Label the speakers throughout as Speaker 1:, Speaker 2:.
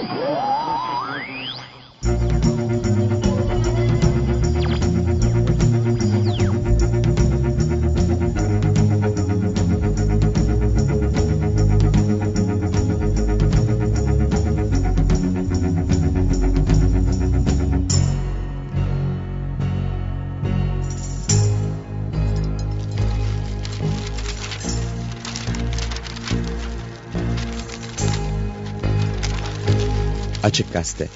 Speaker 1: Uhul! Açık Gazete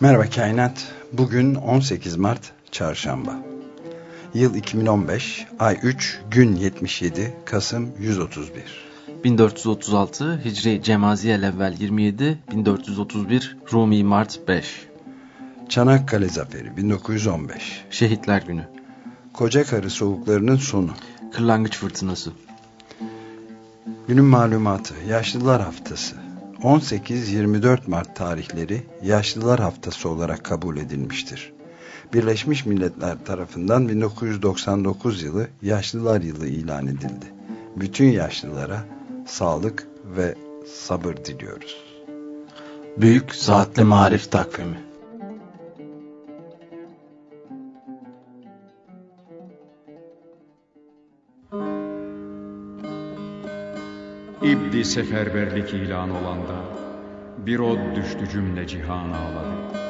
Speaker 1: Merhaba Kainat. Bugün 18 Mart Çarşamba. Yıl 2015, ay 3, gün 77, Kasım 131.
Speaker 2: 1436 Hicri Cemaziye Levvel 27, 1431 Rumi Mart 5.
Speaker 1: Çanakkale Zaferi 1915.
Speaker 2: Şehitler Günü.
Speaker 1: Koca Karı Soğuklarının Sonu.
Speaker 2: Kırlangıç Fırtınası.
Speaker 1: Günün malumatı, Yaşlılar Haftası. 18-24 Mart tarihleri Yaşlılar Haftası olarak kabul edilmiştir. Birleşmiş Milletler tarafından 1999 yılı Yaşlılar Yılı ilan edildi. Bütün yaşlılara sağlık ve sabır diliyoruz.
Speaker 2: Büyük Saatli Marif Takvimi
Speaker 3: İbdi seferberlik ilan olanda bir od düştü cümle cihan ağladı.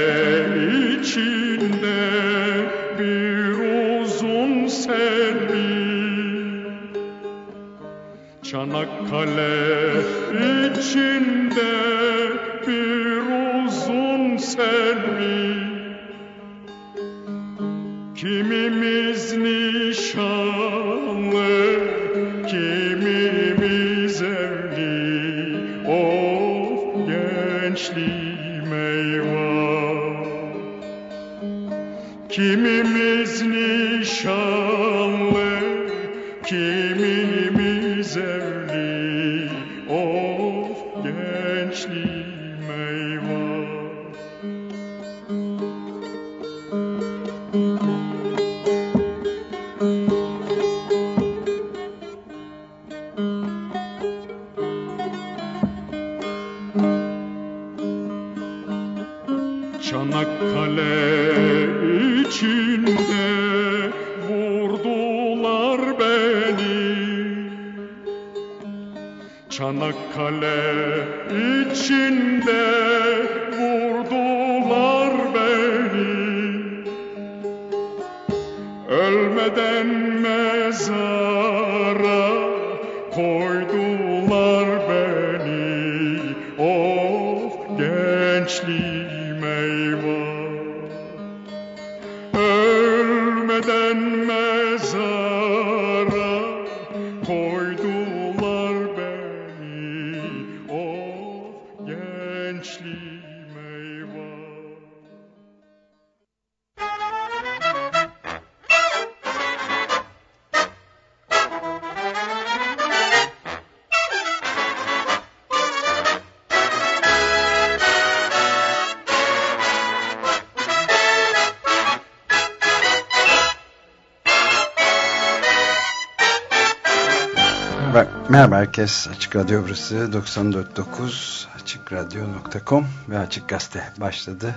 Speaker 1: herkes. Açık Radyo burası 94.9 AçıkRadyo.com ve Açık Gazete başladı.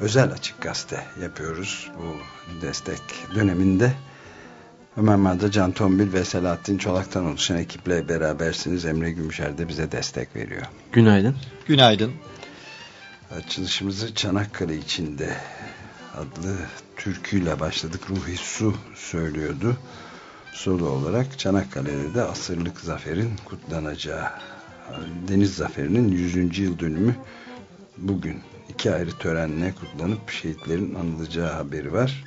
Speaker 1: Özel Açık Gazete yapıyoruz bu destek döneminde. Ömer Madra, Can Tombil ve Selahattin Çolak'tan oluşan ekiple berabersiniz. Emre Gümüşer de bize destek veriyor.
Speaker 2: Günaydın.
Speaker 4: Günaydın.
Speaker 1: Açılışımızı Çanakkale içinde adlı türküyle başladık. Ruhi Su söylüyordu. Solo olarak Çanakkale'de de asırlık zaferin kutlanacağı Deniz Zaferi'nin 100. yıl dönümü bugün iki ayrı törenle kutlanıp şehitlerin anılacağı haberi var.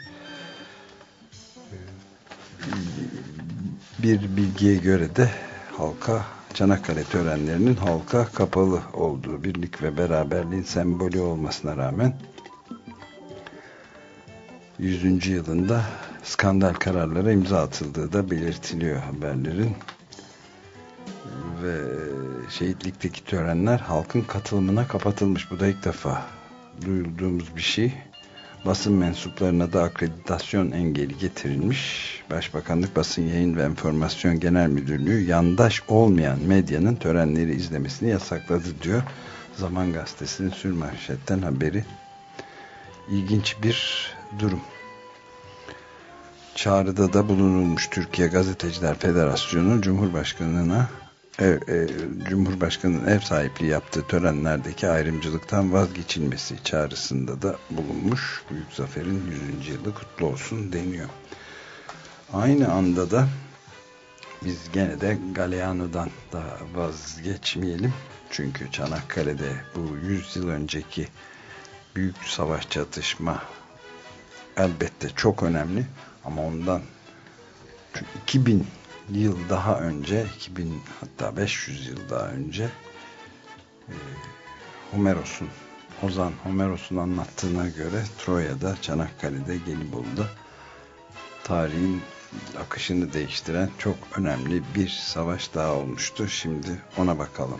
Speaker 1: Bir bilgiye göre de halka Çanakkale törenlerinin halka kapalı olduğu birlik ve beraberliğin sembolü olmasına rağmen 100. yılında skandal kararlara imza atıldığı da belirtiliyor haberlerin ve şehitlikteki törenler halkın katılımına kapatılmış. Bu da ilk defa duyulduğumuz bir şey. Basın mensuplarına da akreditasyon engeli getirilmiş. Başbakanlık Basın Yayın ve Enformasyon Genel Müdürlüğü yandaş olmayan medyanın törenleri izlemesini yasakladı diyor. Zaman Gazetesi'nin sürmanşetten haberi. İlginç bir durum çağrıda da bulunulmuş Türkiye Gazeteciler Federasyonu Cumhurbaşkanı'na ev, e, Cumhurbaşkanı'nın ev sahipliği yaptığı törenlerdeki ayrımcılıktan vazgeçilmesi çağrısında da bulunmuş. Büyük Zafer'in 100. yılı kutlu olsun deniyor. Aynı anda da biz gene de Galeano'dan da vazgeçmeyelim. Çünkü Çanakkale'de bu 100 yıl önceki büyük savaş çatışma elbette çok önemli ama ondan 2000 yıl daha önce 2000 hatta 500 yıl daha önce e, Homeros'un Ozan Homeros'un anlattığına göre Troya'da, Çanakkale'de, Gelibolu'da tarihin akışını değiştiren çok önemli bir savaş daha olmuştu. Şimdi ona bakalım.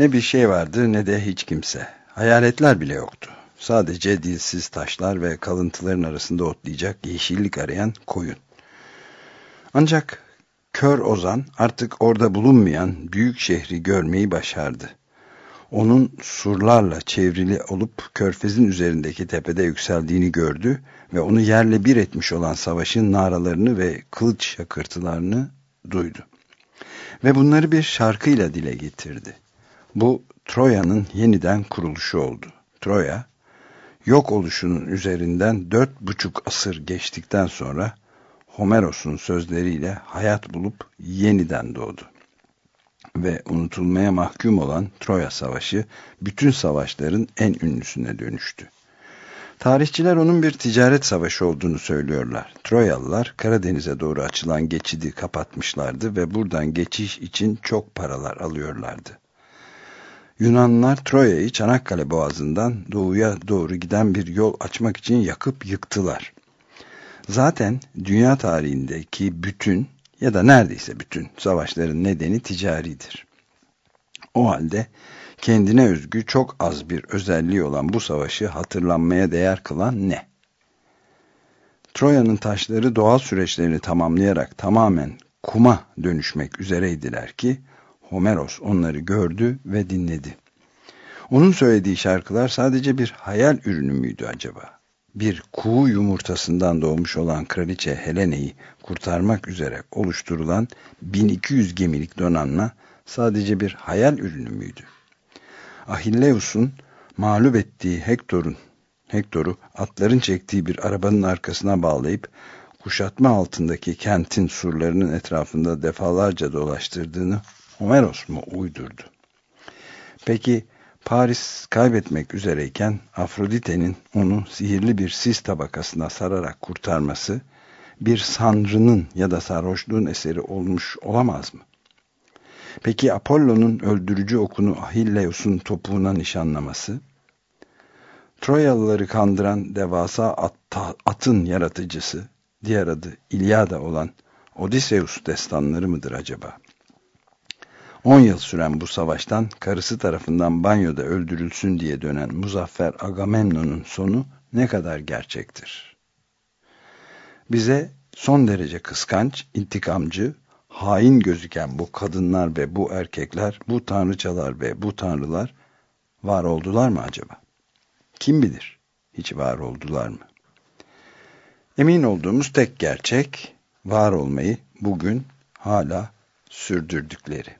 Speaker 1: Ne bir şey vardı ne de hiç kimse. Hayaletler bile yoktu. Sadece dilsiz taşlar ve kalıntıların arasında otlayacak yeşillik arayan koyun. Ancak kör Ozan artık orada bulunmayan büyük şehri görmeyi başardı. Onun surlarla çevrili olup körfezin üzerindeki tepede yükseldiğini gördü ve onu yerle bir etmiş olan savaşın naralarını ve kılıç şakırtılarını duydu. Ve bunları bir şarkıyla dile getirdi. Bu Troya'nın yeniden kuruluşu oldu. Troya, yok oluşunun üzerinden dört buçuk asır geçtikten sonra Homeros'un sözleriyle hayat bulup yeniden doğdu. Ve unutulmaya mahkum olan Troya Savaşı bütün savaşların en ünlüsüne dönüştü. Tarihçiler onun bir ticaret savaşı olduğunu söylüyorlar. Troyalılar Karadeniz'e doğru açılan geçidi kapatmışlardı ve buradan geçiş için çok paralar alıyorlardı. Yunanlılar Troya'yı Çanakkale Boğazı'ndan doğuya doğru giden bir yol açmak için yakıp yıktılar. Zaten dünya tarihindeki bütün ya da neredeyse bütün savaşların nedeni ticaridir. O halde kendine özgü çok az bir özelliği olan bu savaşı hatırlanmaya değer kılan ne? Troya'nın taşları doğal süreçlerini tamamlayarak tamamen kuma dönüşmek üzereydiler ki Homeros onları gördü ve dinledi. Onun söylediği şarkılar sadece bir hayal ürünü müydü acaba? Bir kuğu yumurtasından doğmuş olan kraliçe Helene'yi kurtarmak üzere oluşturulan 1200 gemilik donanma sadece bir hayal ürünü müydü? Ahilleus'un mağlup ettiği Hektor'un Hektor'u atların çektiği bir arabanın arkasına bağlayıp kuşatma altındaki kentin surlarının etrafında defalarca dolaştırdığını Homeros mu uydurdu? Peki Paris kaybetmek üzereyken Afrodite'nin onu sihirli bir sis tabakasına sararak kurtarması bir sanrının ya da sarhoşluğun eseri olmuş olamaz mı? Peki Apollo'nun öldürücü okunu Ahilleus'un topuğuna nişanlaması? Troyalıları kandıran devasa at, atın yaratıcısı, diğer adı İlyada olan Odysseus destanları mıdır acaba? 10 yıl süren bu savaştan karısı tarafından banyoda öldürülsün diye dönen Muzaffer Agamemnon'un sonu ne kadar gerçektir? Bize son derece kıskanç, intikamcı, hain gözüken bu kadınlar ve bu erkekler, bu tanrıçalar ve bu tanrılar var oldular mı acaba? Kim bilir hiç var oldular mı? Emin olduğumuz tek gerçek var olmayı bugün hala sürdürdükleri.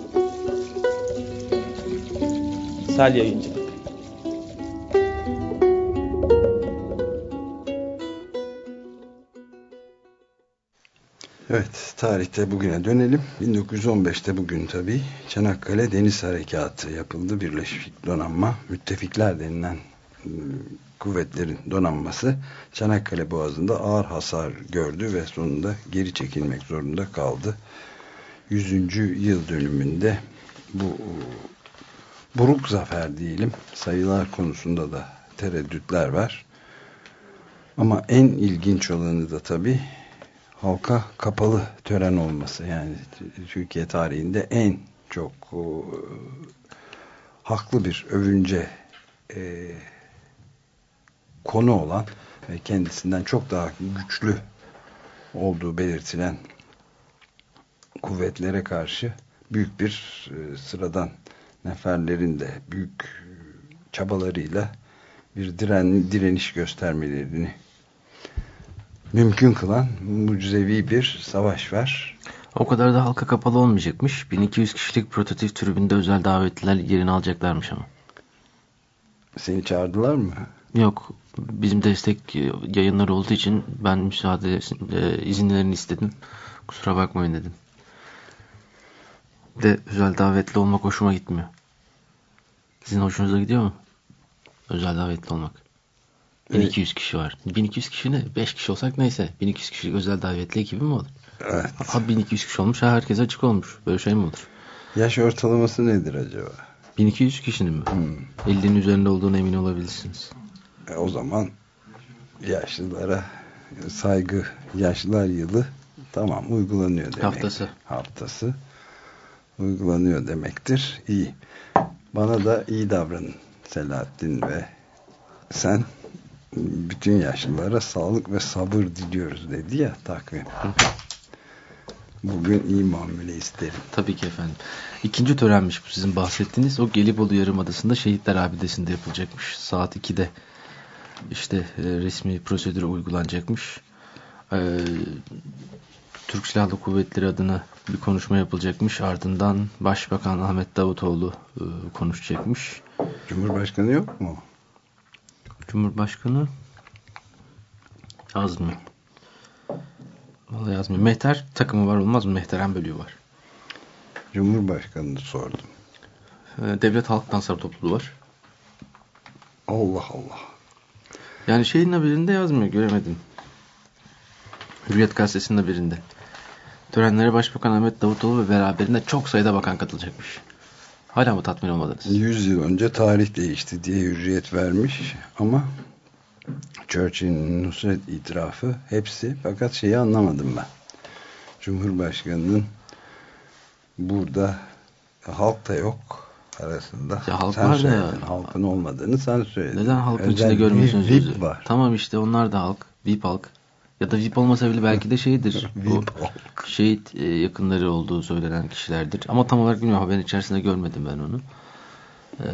Speaker 5: Sel Yayıncı
Speaker 1: Evet, tarihte bugüne dönelim. 1915'te bugün tabii Çanakkale Deniz Harekatı yapıldı. Birleşik Donanma, müttefikler denilen ıı, kuvvetlerin donanması Çanakkale Boğazı'nda ağır hasar gördü ve sonunda geri çekilmek zorunda kaldı. 100. yıl dönümünde bu buruk zafer diyelim sayılar konusunda da tereddütler var. Ama en ilginç olanı da tabii halka kapalı tören olması yani Türkiye tarihinde en çok o, haklı bir övünce e, konu olan ve kendisinden çok daha güçlü olduğu belirtilen kuvvetlere karşı büyük bir e, sıradan neferlerin de büyük çabalarıyla bir diren, direniş göstermelerini mümkün kılan mucizevi bir savaş var.
Speaker 2: O kadar da halka kapalı olmayacakmış. 1200 kişilik prototip tribünde özel davetliler yerini alacaklarmış ama.
Speaker 1: Seni çağırdılar mı?
Speaker 2: Yok. Bizim destek yayınları olduğu için ben müsaade e, izinlerini istedim. Kusura bakmayın dedim. De özel davetli olmak hoşuma gitmiyor. Sizin hoşunuza gidiyor mu? Özel davetli olmak. 1200 kişi var. 1200 kişi ne? 5 kişi olsak neyse. 1200 kişilik özel davetli ekibi mi olur?
Speaker 1: Evet.
Speaker 2: Ha 1200 kişi olmuş. Ha herkese açık olmuş. Böyle şey mi olur?
Speaker 1: Yaş ortalaması nedir acaba?
Speaker 2: 1200 kişinin mi? Hmm. 50'nin üzerinde olduğuna emin olabilirsiniz.
Speaker 1: E, o zaman yaşlılara saygı yaşlılar yılı tamam uygulanıyor demek.
Speaker 2: Haftası.
Speaker 1: Haftası uygulanıyor demektir. İyi. Bana da iyi davranın Selahattin ve sen bütün yaşlılara sağlık ve sabır diliyoruz dedi ya takvim. Bugün iyi muamele isterim.
Speaker 2: Tabii ki efendim. İkinci törenmiş bu sizin bahsettiğiniz. O Gelibolu Yarımadası'nda Şehitler Abidesi'nde yapılacakmış. Saat 2'de işte e, resmi prosedür uygulanacakmış. E, Türk Silahlı Kuvvetleri adına bir konuşma yapılacakmış. Ardından Başbakan Ahmet Davutoğlu e, konuşacakmış.
Speaker 1: Cumhurbaşkanı yok mu?
Speaker 2: Cumhurbaşkanı yazmıyor. Vallahi yazmıyor. Mehter takımı var olmaz mı? Mehteren bölüğü var.
Speaker 1: Cumhurbaşkanını sordum.
Speaker 2: Ee, Devlet Halk Dansları Topluluğu var.
Speaker 1: Allah Allah.
Speaker 2: Yani şeyin haberinde yazmıyor. Göremedim. Hürriyet Gazetesi'nin haberinde. Törenlere Başbakan Ahmet Davutoğlu ve beraberinde çok sayıda bakan katılacakmış. Hala mı tatmin olmadınız?
Speaker 1: 100 yıl önce tarih değişti diye hürriyet vermiş ama Churchill'in Nusret itirafı hepsi fakat şeyi anlamadım ben. Cumhurbaşkanının burada halk da yok arasında.
Speaker 2: Ya halk
Speaker 1: sen
Speaker 2: var
Speaker 1: söyledin.
Speaker 2: ya.
Speaker 1: Halkın olmadığını sen söyledin.
Speaker 2: Neden halkın
Speaker 1: Özel
Speaker 2: içinde görmüyorsunuz
Speaker 1: VIP var.
Speaker 2: Tamam işte onlar da halk. VIP halk. Ya da VIP olmasa bile belki de şeydir. bu şehit e, yakınları olduğu söylenen kişilerdir. Ama tam olarak bilmiyorum. Haberin içerisinde görmedim ben onu. Ee,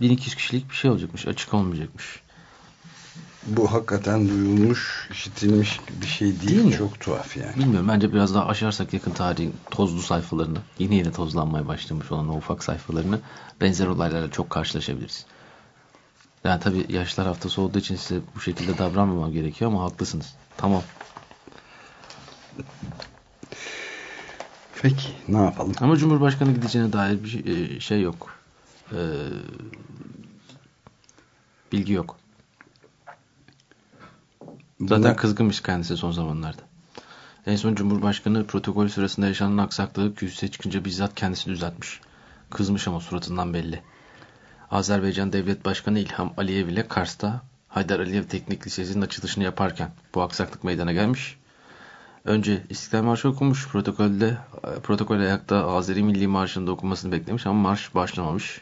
Speaker 2: 1200 kişilik bir şey olacakmış. Açık olmayacakmış.
Speaker 1: Bu hakikaten duyulmuş, işitilmiş bir şey değil.
Speaker 2: Değil mi?
Speaker 1: Çok tuhaf yani.
Speaker 2: Bilmiyorum. Bence biraz daha aşarsak yakın tarihin tozlu sayfalarını, yeni yeni tozlanmaya başlamış olan o ufak sayfalarını benzer olaylarla çok karşılaşabiliriz. Yani tabii yaşlar haftası olduğu için size bu şekilde davranmamam gerekiyor ama haklısınız. Tamam.
Speaker 1: Peki ne yapalım?
Speaker 2: Ama Cumhurbaşkanı gideceğine dair bir şey, e, şey yok. Ee, bilgi yok. Zaten
Speaker 1: Bunlar-
Speaker 2: kızgınmış kendisi son zamanlarda. En son Cumhurbaşkanı protokol sırasında yaşanan aksaklığı kürsüye çıkınca bizzat kendisi düzeltmiş. Kızmış ama suratından belli. Azerbaycan Devlet Başkanı İlham Aliyev ile Kars'ta Haydar Aliyev Teknik Lisesi'nin açılışını yaparken bu aksaklık meydana gelmiş. Önce İstiklal Marşı okumuş. Protokolde protokol ayakta Azeri Milli Marşı'nın da okunmasını beklemiş ama marş başlamamış.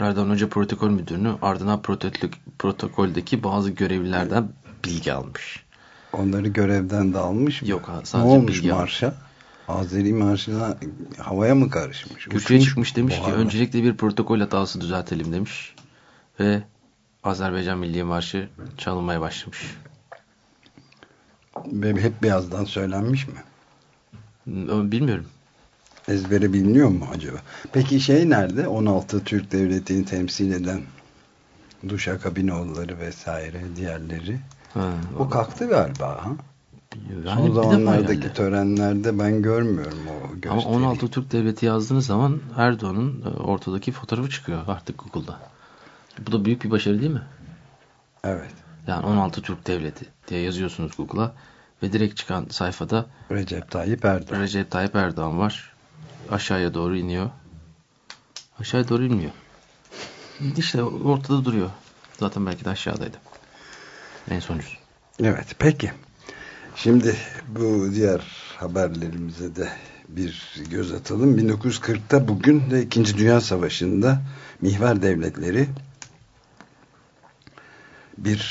Speaker 2: Erdoğan önce protokol müdürünü ardından protokol- protokoldeki bazı görevlilerden bilgi almış.
Speaker 1: Onları görevden de almış mı?
Speaker 2: Yok, ha,
Speaker 1: Ne
Speaker 2: sadece
Speaker 1: olmuş
Speaker 2: bilgi almış.
Speaker 1: marşa? Azeri marşına havaya mı karışmış?
Speaker 2: Kürsüye çıkmış demiş ki öncelikle bir protokol hatası düzeltelim demiş. Ve Azerbaycan Milli Marşı çalınmaya başlamış.
Speaker 1: Hep beyazdan söylenmiş mi?
Speaker 2: Bilmiyorum.
Speaker 1: Ezbere biliniyor mu acaba? Peki şey nerede? 16 Türk Devleti'ni temsil eden Duşakabinoğulları vesaire diğerleri.
Speaker 2: Ha,
Speaker 1: O kalktı galiba. Ha?
Speaker 2: yani
Speaker 1: Son zamanlardaki törenlerde ben görmüyorum o
Speaker 2: Ama
Speaker 1: gösteriyi.
Speaker 2: 16 Türk Devleti yazdığınız zaman Erdoğan'ın e, ortadaki fotoğrafı çıkıyor artık Google'da. Bu da büyük bir başarı değil mi?
Speaker 1: Evet.
Speaker 2: Yani 16 Türk Devleti diye yazıyorsunuz Google'a ve direkt çıkan sayfada
Speaker 1: Recep Tayyip Erdoğan.
Speaker 2: Recep Tayyip Erdoğan var. Aşağıya doğru iniyor. Aşağıya doğru inmiyor. İşte ortada duruyor. Zaten belki de aşağıdaydı. En sonuncusu.
Speaker 1: Evet peki. Şimdi bu diğer haberlerimize de bir göz atalım. 1940'ta bugün de 2. Dünya Savaşı'nda mihver devletleri bir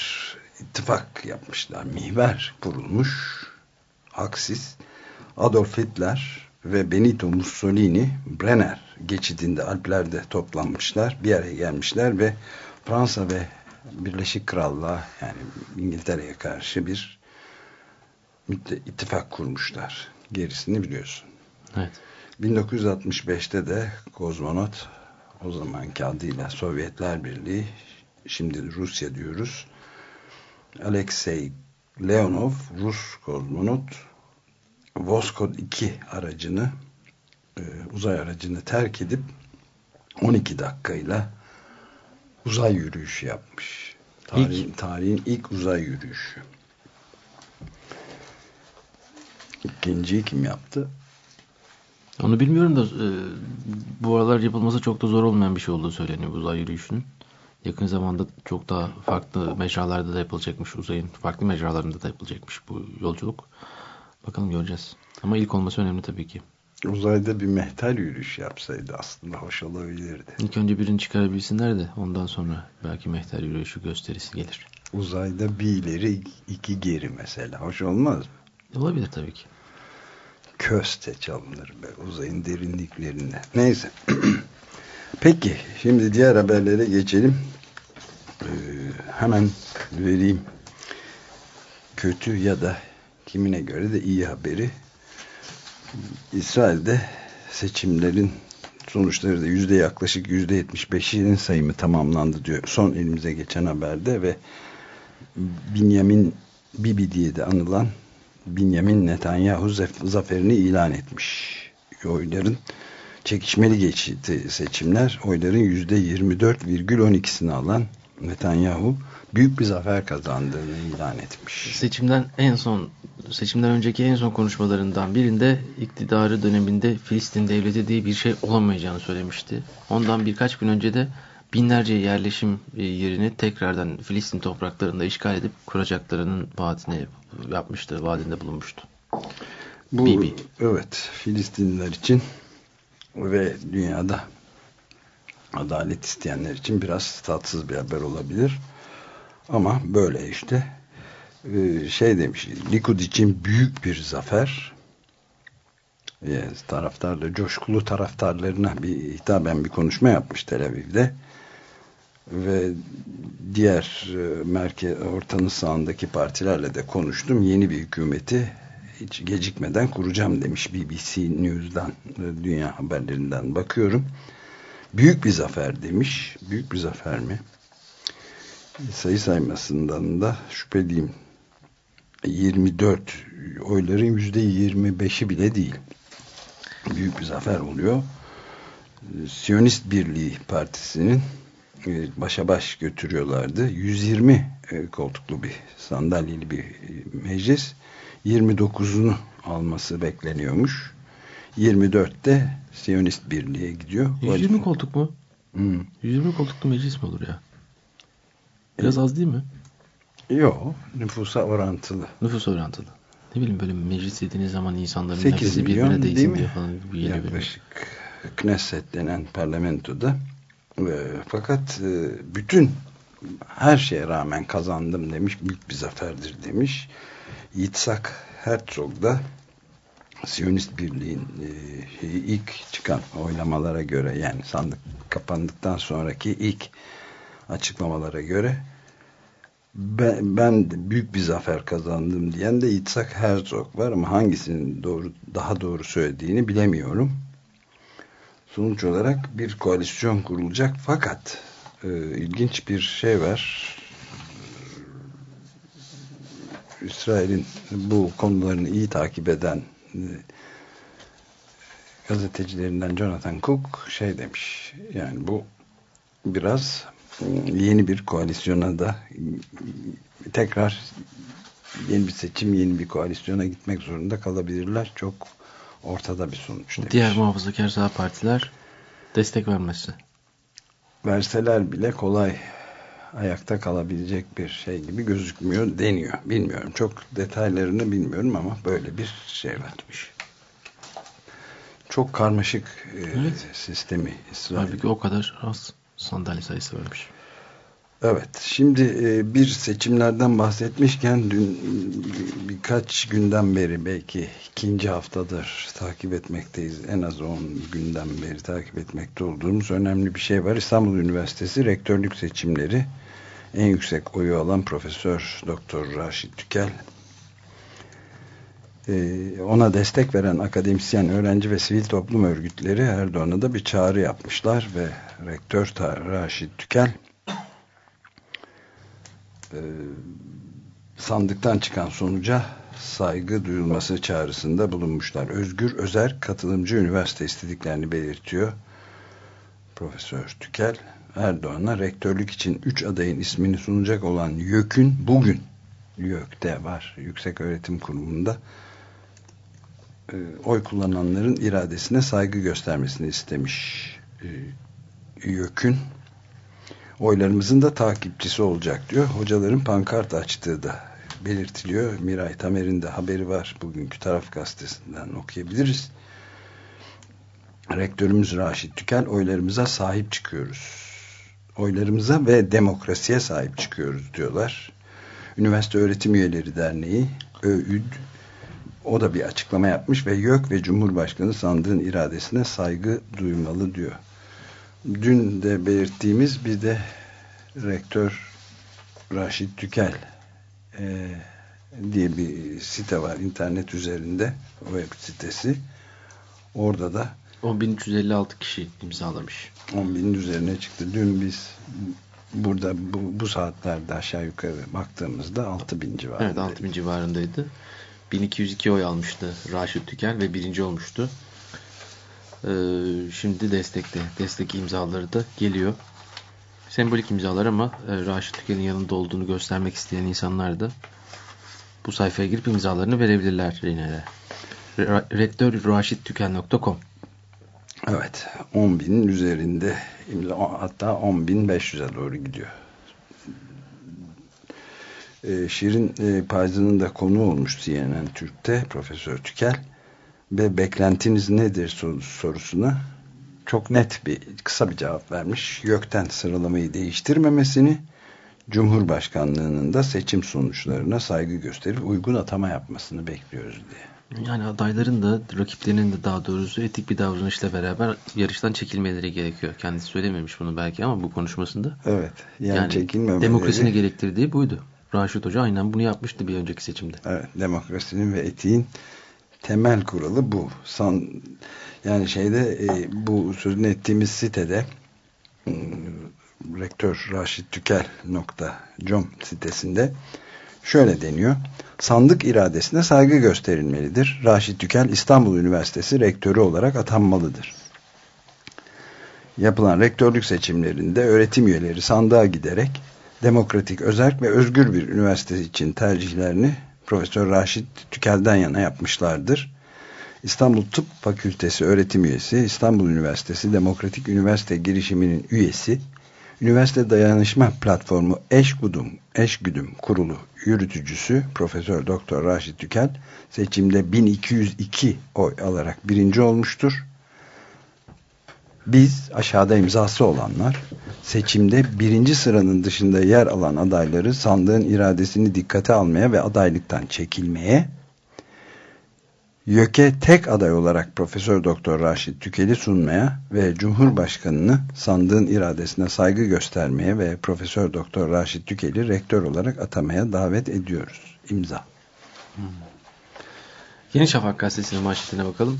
Speaker 1: ittifak yapmışlar. Mihver kurulmuş. Aksis. Adolf Hitler ve Benito Mussolini Brenner geçidinde Alplerde toplanmışlar. Bir araya gelmişler ve Fransa ve Birleşik Krallığa yani İngiltere'ye karşı bir ittifak kurmuşlar. Gerisini biliyorsun.
Speaker 2: Evet.
Speaker 1: 1965'te de kozmonot o zamanki adıyla Sovyetler Birliği şimdi Rusya diyoruz. Alexey Leonov Rus kozmonot Voskhod 2 aracını e, uzay aracını terk edip 12 dakikayla uzay yürüyüşü yapmış. Tarihin, tarihin ilk uzay yürüyüşü. İkinciyi kim yaptı?
Speaker 2: Onu bilmiyorum da e, bu aralar yapılması çok da zor olmayan bir şey olduğu söyleniyor uzay yürüyüşünün. Yakın zamanda çok daha farklı mecralarda da yapılacakmış uzayın. Farklı mecralarında da yapılacakmış bu yolculuk. Bakalım göreceğiz. Ama ilk olması önemli tabii ki.
Speaker 1: Uzayda bir mehter yürüyüş yapsaydı aslında hoş olabilirdi.
Speaker 2: İlk önce birini çıkarabilsinler de ondan sonra belki mehter yürüyüşü gösterisi gelir.
Speaker 1: Uzayda bir ileri iki geri mesela. Hoş olmaz mı?
Speaker 2: Olabilir tabii ki.
Speaker 1: Köste çalınır be uzayın derinliklerinde. Neyse. Peki şimdi diğer haberlere geçelim. Ee, hemen vereyim. Kötü ya da kimine göre de iyi haberi. İsrail'de seçimlerin sonuçları da yüzde yaklaşık yüzde 75'inin sayımı tamamlandı diyor. Son elimize geçen haberde ve Binyamin Bibi diye de anılan Binyamin Netanyahu zaferini ilan etmiş. Oyların çekişmeli geçti seçimler. Oyların yüzde 24,12'sini alan Netanyahu büyük bir zafer kazandığını ilan etmiş.
Speaker 2: Seçimden en son seçimden önceki en son konuşmalarından birinde iktidarı döneminde Filistin devleti diye bir şey olamayacağını söylemişti. Ondan birkaç gün önce de binlerce yerleşim e, yerini tekrardan Filistin topraklarında işgal edip kuracaklarının vaadini yapmıştı, vaadinde bulunmuştu.
Speaker 1: Bu, Bibi. Evet, Filistinliler için ve dünyada adalet isteyenler için biraz tatsız bir haber olabilir. Ama böyle işte ee, şey demiş Likud için büyük bir zafer taraftarlı coşkulu taraftarlarına bir hitaben bir konuşma yapmış Tel Aviv'de ve diğer e, merkez ortanın sağındaki partilerle de konuştum. Yeni bir hükümeti hiç gecikmeden kuracağım demiş BBC News'dan e, dünya haberlerinden bakıyorum. Büyük bir zafer demiş. Büyük bir zafer mi? Sayı saymasından da şüpheliyim. 24 oyların %25'i bile değil. Büyük bir zafer oluyor. Siyonist Birliği Partisi'nin e, başa baş götürüyorlardı. 120 e, koltuklu bir sandalyeli bir e, meclis 29'unu alması bekleniyormuş. 24'te Siyonist Birliği'ye gidiyor.
Speaker 2: 120 koltuk mu? Hmm. 120 koltuklu meclis mi olur ya? Biraz az değil mi?
Speaker 1: Yok. Nüfusa orantılı.
Speaker 2: Nüfus orantılı. Ne bileyim böyle meclis dediğiniz zaman insanların 8 birbirine değsin diye falan
Speaker 1: geliyor. Yaklaşık benim. Knesset denen parlamentoda. E, fakat e, bütün her şeye rağmen kazandım demiş. Büyük bir zaferdir demiş. Yitzhak Herzog da Siyonist Birliği'nin e, ilk çıkan oylamalara göre yani sandık kapandıktan sonraki ilk açıklamalara göre ben, ben büyük bir zafer kazandım diyen de İtsak Herzog var ama hangisinin doğru daha doğru söylediğini bilemiyorum. Sonuç olarak bir koalisyon kurulacak fakat e, ilginç bir şey var. İsrail'in bu konularını iyi takip eden e, gazetecilerinden Jonathan Cook şey demiş yani bu biraz yeni bir koalisyona da tekrar yeni bir seçim, yeni bir koalisyona gitmek zorunda kalabilirler. Çok ortada bir sonuç. Demiş.
Speaker 2: Diğer muhafazakar sağ partiler destek vermesi.
Speaker 1: Verseler bile kolay ayakta kalabilecek bir şey gibi gözükmüyor deniyor. Bilmiyorum. Çok detaylarını bilmiyorum ama böyle bir şey varmış. Çok karmaşık e, evet. sistemi
Speaker 2: İsrail. Halbuki o kadar az sandalye sayısı varmış.
Speaker 1: Evet, şimdi e, bir seçimlerden bahsetmişken dün birkaç günden beri belki ikinci haftadır takip etmekteyiz. En az 10 günden beri takip etmekte olduğumuz önemli bir şey var. İstanbul Üniversitesi rektörlük seçimleri en yüksek oyu alan Profesör Doktor Raşit Tükel e, ona destek veren akademisyen, öğrenci ve sivil toplum örgütleri Erdoğan'a da bir çağrı yapmışlar ve rektör Raşit Tükel e, sandıktan çıkan sonuca saygı duyulması çağrısında bulunmuşlar. Özgür Özer katılımcı üniversite istediklerini belirtiyor. Profesör Tükel Erdoğan'a rektörlük için 3 adayın ismini sunacak olan YÖK'ün bugün YÖK'te var. Yüksek Öğretim Kurumu'nda e, oy kullananların iradesine saygı göstermesini istemiş. E, YÖK'ün oylarımızın da takipçisi olacak diyor. Hocaların pankart açtığı da belirtiliyor. Miray Tamer'in de haberi var. Bugünkü taraf gazetesinden okuyabiliriz. Rektörümüz Raşit Tükel oylarımıza sahip çıkıyoruz. Oylarımıza ve demokrasiye sahip çıkıyoruz diyorlar. Üniversite Öğretim Üyeleri Derneği ÖÜD o da bir açıklama yapmış ve YÖK ve Cumhurbaşkanı sandığın iradesine saygı duymalı diyor dün de belirttiğimiz bir de rektör Raşit Tükel e, diye bir site var internet üzerinde web sitesi orada da
Speaker 2: 10.356 kişi imzalamış.
Speaker 1: 10.000'in üzerine çıktı. Dün biz burada bu, bu saatlerde aşağı yukarı baktığımızda 6.000 civarında.
Speaker 2: Evet 6.000 civarındaydı. 1202 oy almıştı Raşit Tükel ve birinci olmuştu. Ee, şimdi destekte. Destek imzaları da geliyor. Sembolik imzalar ama e, Raşit Tükel'in yanında olduğunu göstermek isteyen insanlar da bu sayfaya girip imzalarını verebilirler yine rektörraşittükel.com
Speaker 1: Evet 10.000'in üzerinde hatta 10.500'e doğru gidiyor. Ee, Şirin e, Payzı'nın da konu olmuş CNN Türk'te Profesör Tükel ve beklentiniz nedir sor sorusuna çok net bir kısa bir cevap vermiş. Gökten sıralamayı değiştirmemesini Cumhurbaşkanlığının da seçim sonuçlarına saygı gösterip uygun atama yapmasını bekliyoruz diye.
Speaker 2: Yani adayların da rakiplerinin de daha doğrusu etik bir davranışla beraber yarıştan çekilmeleri gerekiyor. Kendisi söylememiş bunu belki ama bu konuşmasında.
Speaker 1: Evet. Yani, yani
Speaker 2: çekilmemeleri. Demokrasinin gerektirdiği buydu. Raşit Hoca aynen bunu yapmıştı bir önceki seçimde.
Speaker 1: Evet. Demokrasinin ve etiğin temel kuralı bu. San, yani şeyde e, bu sözünü ettiğimiz sitede e, rektör Raşit Tükel.com sitesinde şöyle deniyor. Sandık iradesine saygı gösterilmelidir. Raşit Tükel İstanbul Üniversitesi rektörü olarak atanmalıdır. Yapılan rektörlük seçimlerinde öğretim üyeleri sandığa giderek demokratik, özerk ve özgür bir üniversite için tercihlerini Profesör Raşit Tükel'den yana yapmışlardır. İstanbul Tıp Fakültesi öğretim üyesi, İstanbul Üniversitesi Demokratik Üniversite girişiminin üyesi, Üniversite Dayanışma Platformu Eşgüdüm, Eşgüdüm Kurulu yürütücüsü Profesör Doktor Raşit Tükel seçimde 1202 oy alarak birinci olmuştur. Biz aşağıda imzası olanlar seçimde birinci sıranın dışında yer alan adayları sandığın iradesini dikkate almaya ve adaylıktan çekilmeye YÖK'e tek aday olarak Profesör Doktor Raşit Tükel'i sunmaya ve Cumhurbaşkanı'nı sandığın iradesine saygı göstermeye ve Profesör Doktor Raşit Tükel'i rektör olarak atamaya davet ediyoruz. İmza.
Speaker 2: Hmm. Yeni Şafak gazetesinin manşetine bakalım.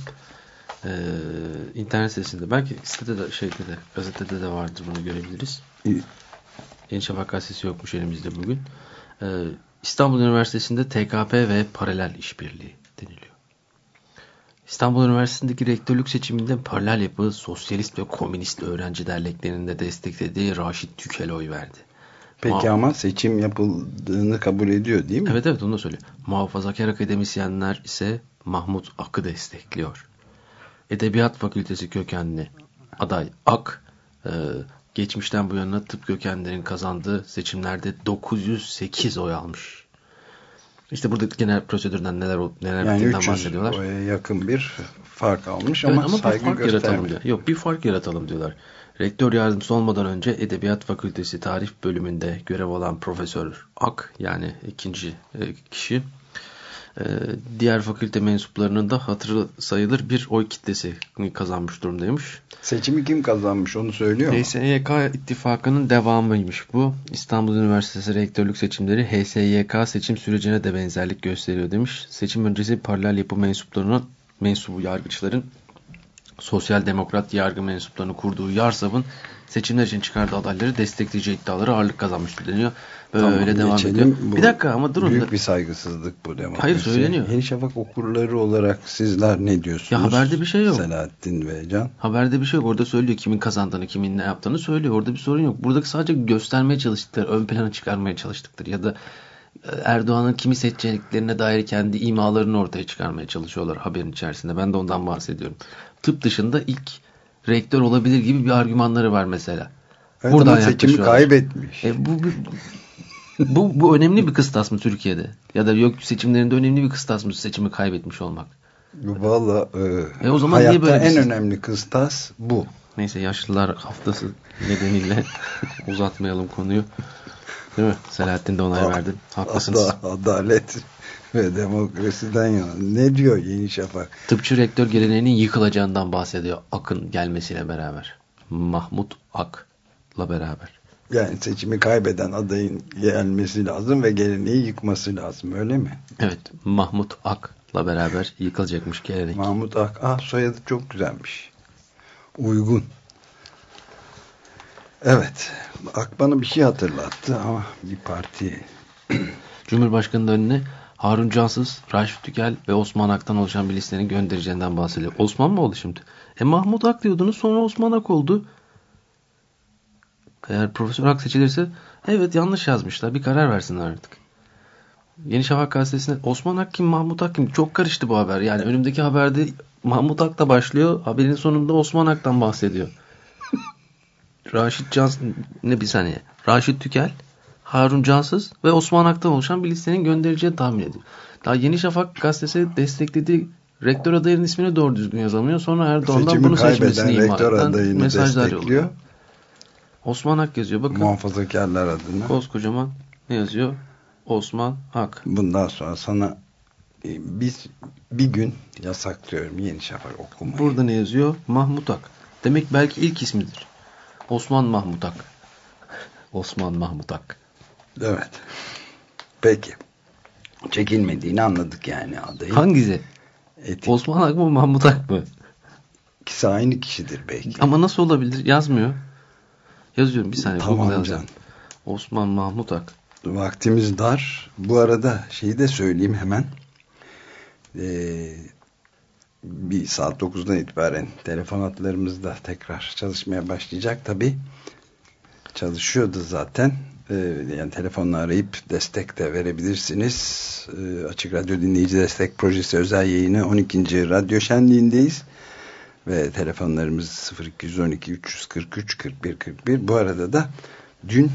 Speaker 2: Ee, internet sitesinde belki sitede de şeyde de gazetede de vardır bunu görebiliriz. Yeni Şafak gazetesi yokmuş elimizde bugün. Ee, İstanbul Üniversitesi'nde TKP ve paralel işbirliği deniliyor. İstanbul Üniversitesi'ndeki rektörlük seçiminde paralel yapı sosyalist ve komünist öğrenci derneklerinde desteklediği Raşit Tükel oy verdi.
Speaker 1: Peki Ma ama seçim yapıldığını kabul ediyor değil mi?
Speaker 2: Evet evet onu da söylüyor. Muhafazakar akademisyenler ise Mahmut Ak'ı destekliyor. Edebiyat Fakültesi kökenli aday Ak, e, geçmişten bu yana tıp kökenlerin kazandığı seçimlerde 908 oy almış. İşte burada genel prosedürden neler neler
Speaker 1: yani bittiğinden bahsediyorlar. Yani yakın bir fark almış
Speaker 2: evet,
Speaker 1: ama,
Speaker 2: ama
Speaker 1: saygı
Speaker 2: fark yaratalım diyor. Yok bir fark yaratalım diyorlar. Rektör yardımcısı olmadan önce Edebiyat Fakültesi Tarih bölümünde görev alan Profesör Ak yani ikinci e, kişi diğer fakülte mensuplarının da hatırı sayılır bir oy kitlesi kazanmış durumdaymış.
Speaker 1: Seçimi kim kazanmış onu söylüyor mu?
Speaker 2: HSYK ittifakının devamıymış bu. İstanbul Üniversitesi rektörlük seçimleri HSYK seçim sürecine de benzerlik gösteriyor demiş. Seçim öncesi paralel yapı mensuplarının mensubu yargıçların sosyal demokrat yargı mensuplarını kurduğu Yarsav'ın seçimler için çıkardığı adayları destekleyici iddiaları ağırlık kazanmıştı deniyor. Böyle tamam, devam ediyor. Bir dakika ama durun.
Speaker 1: Büyük bir saygısızlık bu demokrasi.
Speaker 2: Hayır söyleniyor.
Speaker 1: Yeni Şafak okurları olarak sizler ne diyorsunuz?
Speaker 2: Ya haberde bir şey yok.
Speaker 1: Selahattin ve Can.
Speaker 2: Haberde bir şey yok. Orada söylüyor kimin kazandığını, kimin ne yaptığını söylüyor. Orada bir sorun yok. Buradaki sadece göstermeye çalıştıkları, ön plana çıkarmaya çalıştıkları ya da e, Erdoğan'ın kimi seçeceklerine dair kendi imalarını ortaya çıkarmaya çalışıyorlar haberin içerisinde. Ben de ondan bahsediyorum. Tıp dışında ilk rektör olabilir gibi bir argümanları var mesela.
Speaker 1: Evet, Buradan seçimi kaybetmiş.
Speaker 2: E, bu, bu, bu, bu önemli bir kıstas mı Türkiye'de? Ya da yok seçimlerinde önemli bir kıstas mı seçimi kaybetmiş olmak?
Speaker 1: Valla e, e, o zaman hayatta niye böyle en şey? önemli kıstas bu.
Speaker 2: Neyse yaşlılar haftası nedeniyle uzatmayalım konuyu. Değil mi? Selahattin de onay verdi. Haklısınız.
Speaker 1: Adalet ve demokrasiden yana. Ne diyor Yeni Şafak?
Speaker 2: Tıpçı rektör geleneğinin yıkılacağından bahsediyor. Akın gelmesiyle beraber. Mahmut Ak'la beraber.
Speaker 1: Yani seçimi kaybeden adayın gelmesi lazım ve geleneği yıkması lazım öyle mi?
Speaker 2: Evet Mahmut Ak'la beraber yıkılacakmış gelenek.
Speaker 1: Mahmut Ak. Ah soyadı çok güzelmiş. uygun. Evet. Akban'ı bir şey hatırlattı ama bir parti
Speaker 2: Cumhurbaşkanı'nın önüne Harun Cansız, Raşit Tükel ve Osman Ak'tan oluşan bir listenin göndereceğinden bahsediyor. Osman mı oldu şimdi? E Mahmut Ak diyordunuz sonra Osman Ak oldu. Eğer Profesör Ak seçilirse evet yanlış yazmışlar. Bir karar versinler artık. Yeni Şafak gazetesine Osman Ak kim Mahmut Ak kim? Çok karıştı bu haber. Yani önümdeki haberde Mahmut Ak da başlıyor. Haberin sonunda Osman Ak'tan bahsediyor. Raşit Cans ne bir saniye. Raşit Tükel, Harun Cansız ve Osman Ak'tan oluşan bir listenin göndereceği tahmin ediyor. Daha Yeni Şafak gazetesi desteklediği rektör adayının ismini doğru düzgün yazamıyor. Sonra Erdoğan'dan
Speaker 1: seçimi
Speaker 2: bunu seçmesini ima eden mesajlar yolluyor. Osman Ak yazıyor. Bakın
Speaker 1: Muhafazakarlar adına.
Speaker 2: koskocaman ne yazıyor? Osman Ak.
Speaker 1: Bundan sonra sana e, biz bir gün yasaklıyorum Yeni Şafak okumayı.
Speaker 2: Burada ne yazıyor? Mahmut Ak. Demek belki ilk ismidir. Osman Mahmut Ak. Osman Mahmut Ak.
Speaker 1: Evet. Peki. Çekinmediğini anladık yani adayı.
Speaker 2: Hangisi?
Speaker 1: Etik.
Speaker 2: Osman Ak mı Mahmut Ak mı?
Speaker 1: İkisi aynı kişidir belki.
Speaker 2: Ama nasıl olabilir? Yazmıyor. Yazıyorum bir saniye.
Speaker 1: Tamam
Speaker 2: Google'a
Speaker 1: can.
Speaker 2: yazacağım. Osman Mahmut Ak.
Speaker 1: Vaktimiz dar. Bu arada şeyi de söyleyeyim hemen. Ee, bir saat 9'dan itibaren telefon hatlarımız da tekrar çalışmaya başlayacak. Tabi çalışıyordu zaten. Ee, yani telefonla arayıp destek de verebilirsiniz. Ee, Açık Radyo Dinleyici Destek Projesi özel yayını 12. Radyo Şenliği'ndeyiz. Ve telefonlarımız 0212 343 41 41. Bu arada da dün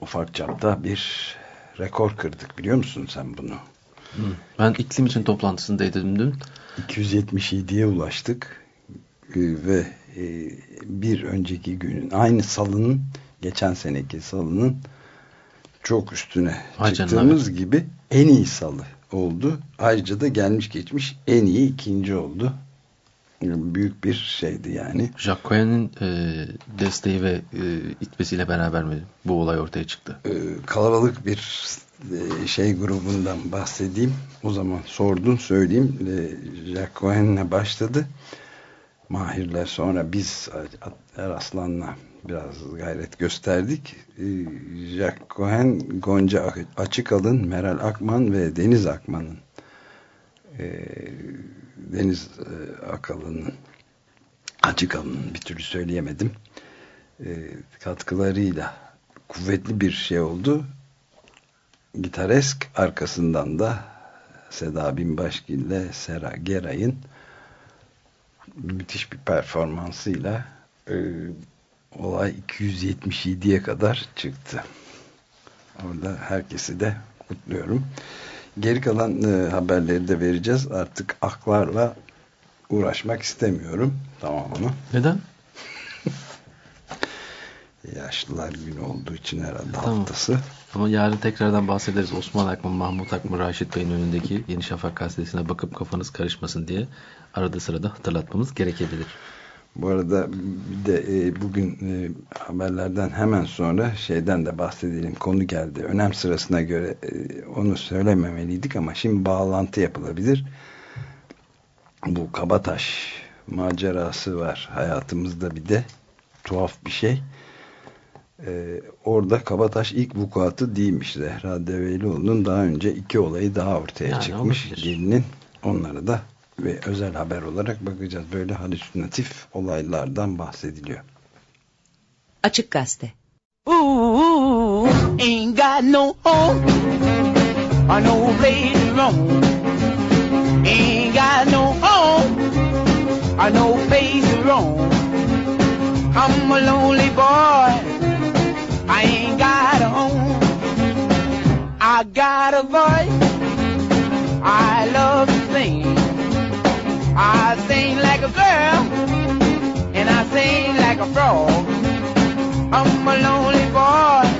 Speaker 1: ufak çapta bir rekor kırdık biliyor musun sen bunu?
Speaker 2: Ben iklim için toplantısındaydım dün.
Speaker 1: 277'ye ulaştık Ee, ve e, bir önceki günün aynı salının geçen seneki salının çok üstüne
Speaker 2: Ay
Speaker 1: çıktığımız gibi en iyi salı oldu. Ayrıca da gelmiş geçmiş en iyi ikinci oldu. Büyük bir şeydi yani.
Speaker 2: Jacques Cohen'in e, desteği ve e, itmesiyle beraber mi bu olay ortaya çıktı?
Speaker 1: Ee, kalabalık bir e, şey grubundan bahsedeyim. O zaman sordun söyleyeyim. Ee, Jack Cohen'le başladı. Mahirler sonra biz Eraslan'la biraz gayret gösterdik. Ee, Jack Cohen, Gonca Açıkalın, Meral Akman ve Deniz Akman'ın e, Deniz e, Akalın'ın Açıkalın'ın bir türlü söyleyemedim e, katkılarıyla kuvvetli bir şey oldu. Gitaresk arkasından da Seda Binbaşgil ile Sera Geray'ın müthiş bir performansıyla e, olay 277'ye kadar çıktı. Orada herkesi de kutluyorum. Geri kalan e, haberleri de vereceğiz. Artık aklarla uğraşmak istemiyorum. Tamam mı?
Speaker 2: Neden?
Speaker 1: Yaşlılar günü olduğu için herhalde
Speaker 2: Tamam.
Speaker 1: haftası.
Speaker 2: Ama yarın tekrardan bahsederiz. Osman Ak mı, Mahmut Ak mı, Raşit Bey'in önündeki Yeni Şafak gazetesine bakıp kafanız karışmasın diye arada sırada hatırlatmamız gerekebilir.
Speaker 1: Bu arada bir de e, bugün e, haberlerden hemen sonra şeyden de bahsedelim. Konu geldi. Önem sırasına göre e, onu söylememeliydik ama şimdi bağlantı yapılabilir. Bu Kabataş macerası var hayatımızda bir de tuhaf bir şey. E, orada Kabataş ilk vukuatı değilmiş. Zehra Develioğlu'nun daha önce iki olayı daha ortaya
Speaker 2: Yani
Speaker 1: çıkmış.
Speaker 2: olabilir.
Speaker 1: Gelinin onlara da ve özel haber olarak bakacağız. Böyle halüsinatif olaylardan bahsediliyor.
Speaker 4: Açık Gazete.
Speaker 6: Ooh, ain't got no home or no place to roam. Ain't got no home or no place to roam. I'm a lonely boy. I ain't got a home. I got a voice. I love to sing. I sing like a girl and I sing like a frog. I'm a lonely boy.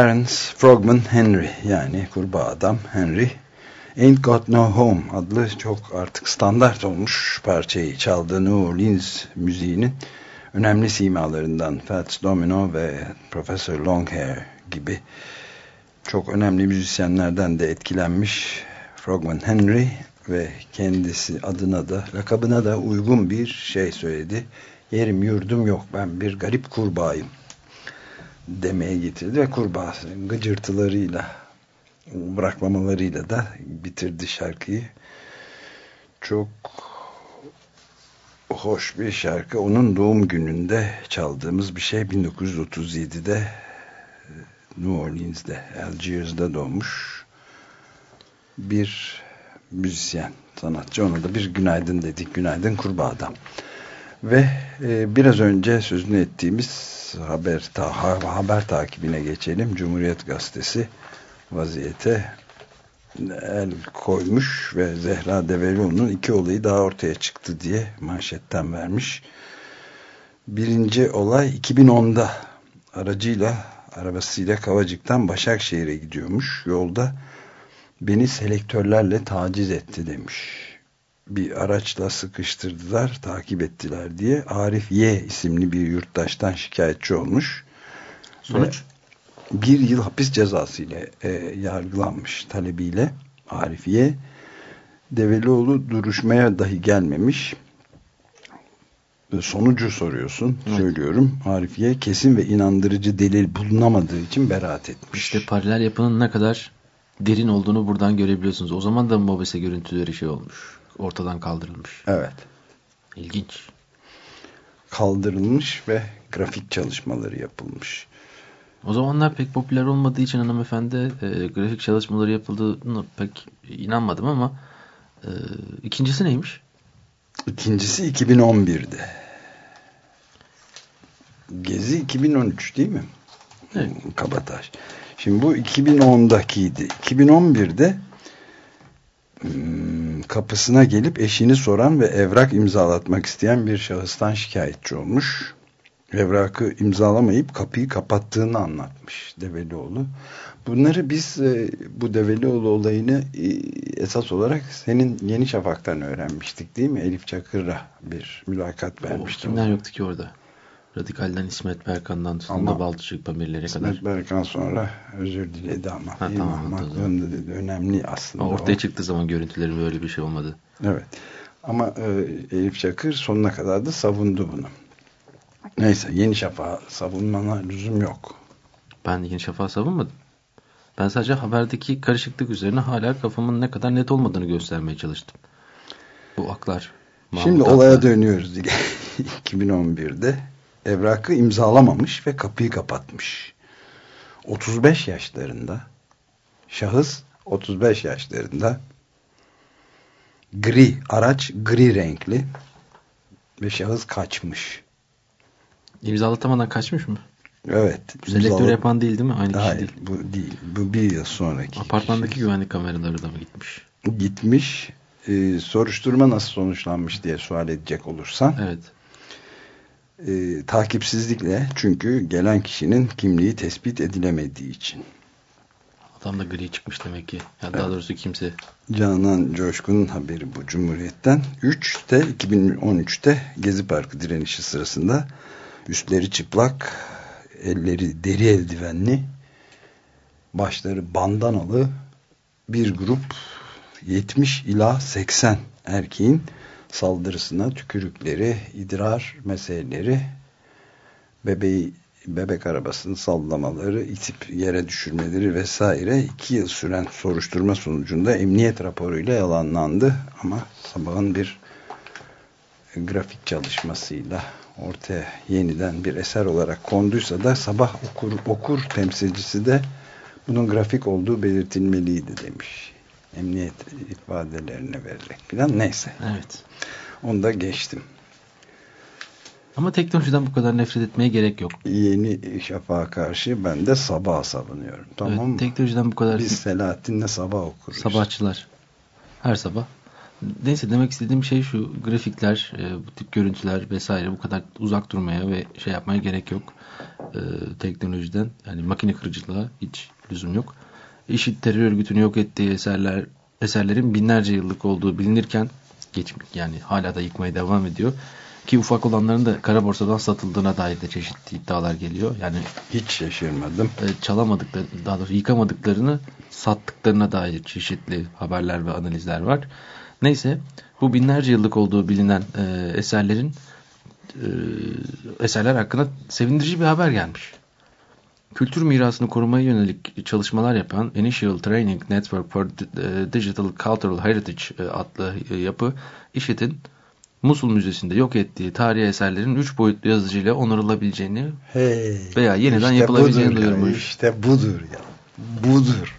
Speaker 1: Clarence Frogman Henry yani kurbağa adam Henry. Ain't Got No Home adlı çok artık standart olmuş parçayı çaldı New Orleans müziğinin. Önemli simalarından Fats Domino ve Professor Longhair gibi çok önemli müzisyenlerden de etkilenmiş Frogman Henry ve kendisi adına da lakabına da uygun bir şey söyledi. Yerim yurdum yok ben bir garip kurbağayım demeye getirdi ve kurbağa gıcırtılarıyla bıraklamalarıyla da bitirdi şarkıyı. Çok hoş bir şarkı. Onun doğum gününde çaldığımız bir şey 1937'de New Orleans'de Algiers'da doğmuş bir müzisyen, sanatçı. Ona da bir günaydın dedik. Günaydın kurbağa adam. Ve e, biraz önce sözünü ettiğimiz haber, ta, haber takibine geçelim. Cumhuriyet Gazetesi vaziyete el koymuş ve Zehra Develioğlu'nun iki olayı daha ortaya çıktı diye manşetten vermiş. Birinci olay 2010'da aracıyla arabasıyla Kavacık'tan Başakşehir'e gidiyormuş. Yolda beni selektörlerle taciz etti demiş. Bir araçla sıkıştırdılar, takip ettiler diye Arif Y isimli bir yurttaştan şikayetçi olmuş.
Speaker 2: Sonuç?
Speaker 1: Ve bir yıl hapis cezası ile e, yargılanmış talebiyle Arif Y. Develioğlu duruşmaya dahi gelmemiş. Sonucu soruyorsun. Evet. Söylüyorum. Arif Y. kesin ve inandırıcı delil bulunamadığı için beraat etmiş.
Speaker 2: İşte paralel yapının ne kadar derin olduğunu buradan görebiliyorsunuz. O zaman da mobese görüntüleri şey olmuş. Ortadan kaldırılmış.
Speaker 1: Evet.
Speaker 2: İlginç.
Speaker 1: Kaldırılmış ve grafik çalışmaları yapılmış.
Speaker 2: O zamanlar pek popüler olmadığı için hanımefendi e, grafik çalışmaları yapıldığını pek inanmadım ama e, ikincisi neymiş?
Speaker 1: İkincisi 2011'de. Gezi 2013 değil mi?
Speaker 2: Evet.
Speaker 1: Kabataş. Şimdi bu 2010'dakiydi. 2011'de hmm, kapısına gelip eşini soran ve evrak imzalatmak isteyen bir şahıstan şikayetçi olmuş. Evrakı imzalamayıp kapıyı kapattığını anlatmış Develioğlu. Bunları biz e, bu Develioğlu olayını e, esas olarak senin Yeni Şafak'tan öğrenmiştik değil mi? Elif Çakır'la bir mülakat vermiştim.
Speaker 2: O kimler yoktu ki orada? Radikal'den İsmet Berkan'dan tutun Balçık Pamirlere kadar.
Speaker 1: İsmet Berkan sonra özür diledi ama.
Speaker 2: Ha, tamam,
Speaker 1: ama dedi, önemli aslında.
Speaker 2: Ama ortaya
Speaker 1: o.
Speaker 2: çıktığı zaman görüntülerin böyle bir şey olmadı.
Speaker 1: Evet. Ama e, Elif Çakır sonuna kadar da savundu bunu. Neyse Yeni Şafak'ı savunmana lüzum yok.
Speaker 2: Ben Yeni Şafak'ı savunmadım. Ben sadece haberdeki karışıklık üzerine hala kafamın ne kadar net olmadığını göstermeye çalıştım. Bu aklar.
Speaker 1: Şimdi
Speaker 2: aklar.
Speaker 1: olaya dönüyoruz. 2011'de evrakı imzalamamış ve kapıyı kapatmış. 35 yaşlarında şahıs 35 yaşlarında gri araç gri renkli ve şahıs kaçmış.
Speaker 2: İmzalatamadan kaçmış mı?
Speaker 1: Evet.
Speaker 2: Selektör
Speaker 1: imzalat...
Speaker 2: yapan değil değil mi? Aynı
Speaker 1: Hayır,
Speaker 2: kişi değil.
Speaker 1: bu değil. Bu bir yıl sonraki.
Speaker 2: Apartmandaki
Speaker 1: kişi.
Speaker 2: güvenlik kameraları da mı gitmiş?
Speaker 1: Gitmiş. Ee, soruşturma nasıl sonuçlanmış diye sual edecek olursan.
Speaker 2: Evet.
Speaker 1: E, takipsizlikle çünkü gelen kişinin kimliği tespit edilemediği için.
Speaker 2: Adam da gri çıkmış demek ki. Yani daha doğrusu kimse.
Speaker 1: Canan Coşkun'un haberi bu Cumhuriyet'ten. 3'te 2013'te Gezi Parkı direnişi sırasında üstleri çıplak, elleri deri eldivenli, başları bandanalı bir grup 70 ila 80 erkeğin saldırısına tükürükleri, idrar meseleleri, bebeği bebek arabasının sallamaları, itip yere düşürmeleri vesaire iki yıl süren soruşturma sonucunda emniyet raporuyla yalanlandı. Ama sabahın bir grafik çalışmasıyla ortaya yeniden bir eser olarak konduysa da sabah okur, okur temsilcisi de bunun grafik olduğu belirtilmeliydi demiş. Emniyet ifadelerine vererek falan neyse.
Speaker 2: Evet.
Speaker 1: Onu da geçtim.
Speaker 2: Ama teknolojiden bu kadar nefret etmeye gerek yok.
Speaker 1: Yeni şafağa karşı ben de sabah savunuyorum. Tamam
Speaker 2: evet,
Speaker 1: mı?
Speaker 2: Teknolojiden bu kadar...
Speaker 1: Biz Selahattin'le sabah okuruz.
Speaker 2: Sabahçılar. Her sabah. Neyse demek istediğim şey şu grafikler, e, bu tip görüntüler vesaire bu kadar uzak durmaya ve şey yapmaya gerek yok. e, teknolojiden yani makine kırıcılığa hiç lüzum yok. IŞİD terör örgütünü yok ettiği eserler eserlerin binlerce yıllık olduğu bilinirken geç, yani hala da yıkmaya devam ediyor. Ki ufak olanların da kara borsadan satıldığına dair de çeşitli iddialar geliyor. Yani
Speaker 1: Hiç şaşırmadım.
Speaker 2: e, çalamadıkları, daha doğrusu yıkamadıklarını sattıklarına dair çeşitli haberler ve analizler var. Neyse bu binlerce yıllık olduğu bilinen e, eserlerin e, eserler hakkında sevindirici bir haber gelmiş. Kültür mirasını korumaya yönelik çalışmalar yapan Initial Training Network for D- Digital Cultural Heritage e, adlı e, yapı IŞİD'in Musul Müzesi'nde yok ettiği tarihi eserlerin 3 boyutlu yazıcıyla onarılabileceğini
Speaker 1: Hey,
Speaker 2: Veya yeniden
Speaker 1: işte
Speaker 2: yapılabileceğini
Speaker 1: budur
Speaker 2: duyurmuş.
Speaker 1: İşte budur ya. Budur.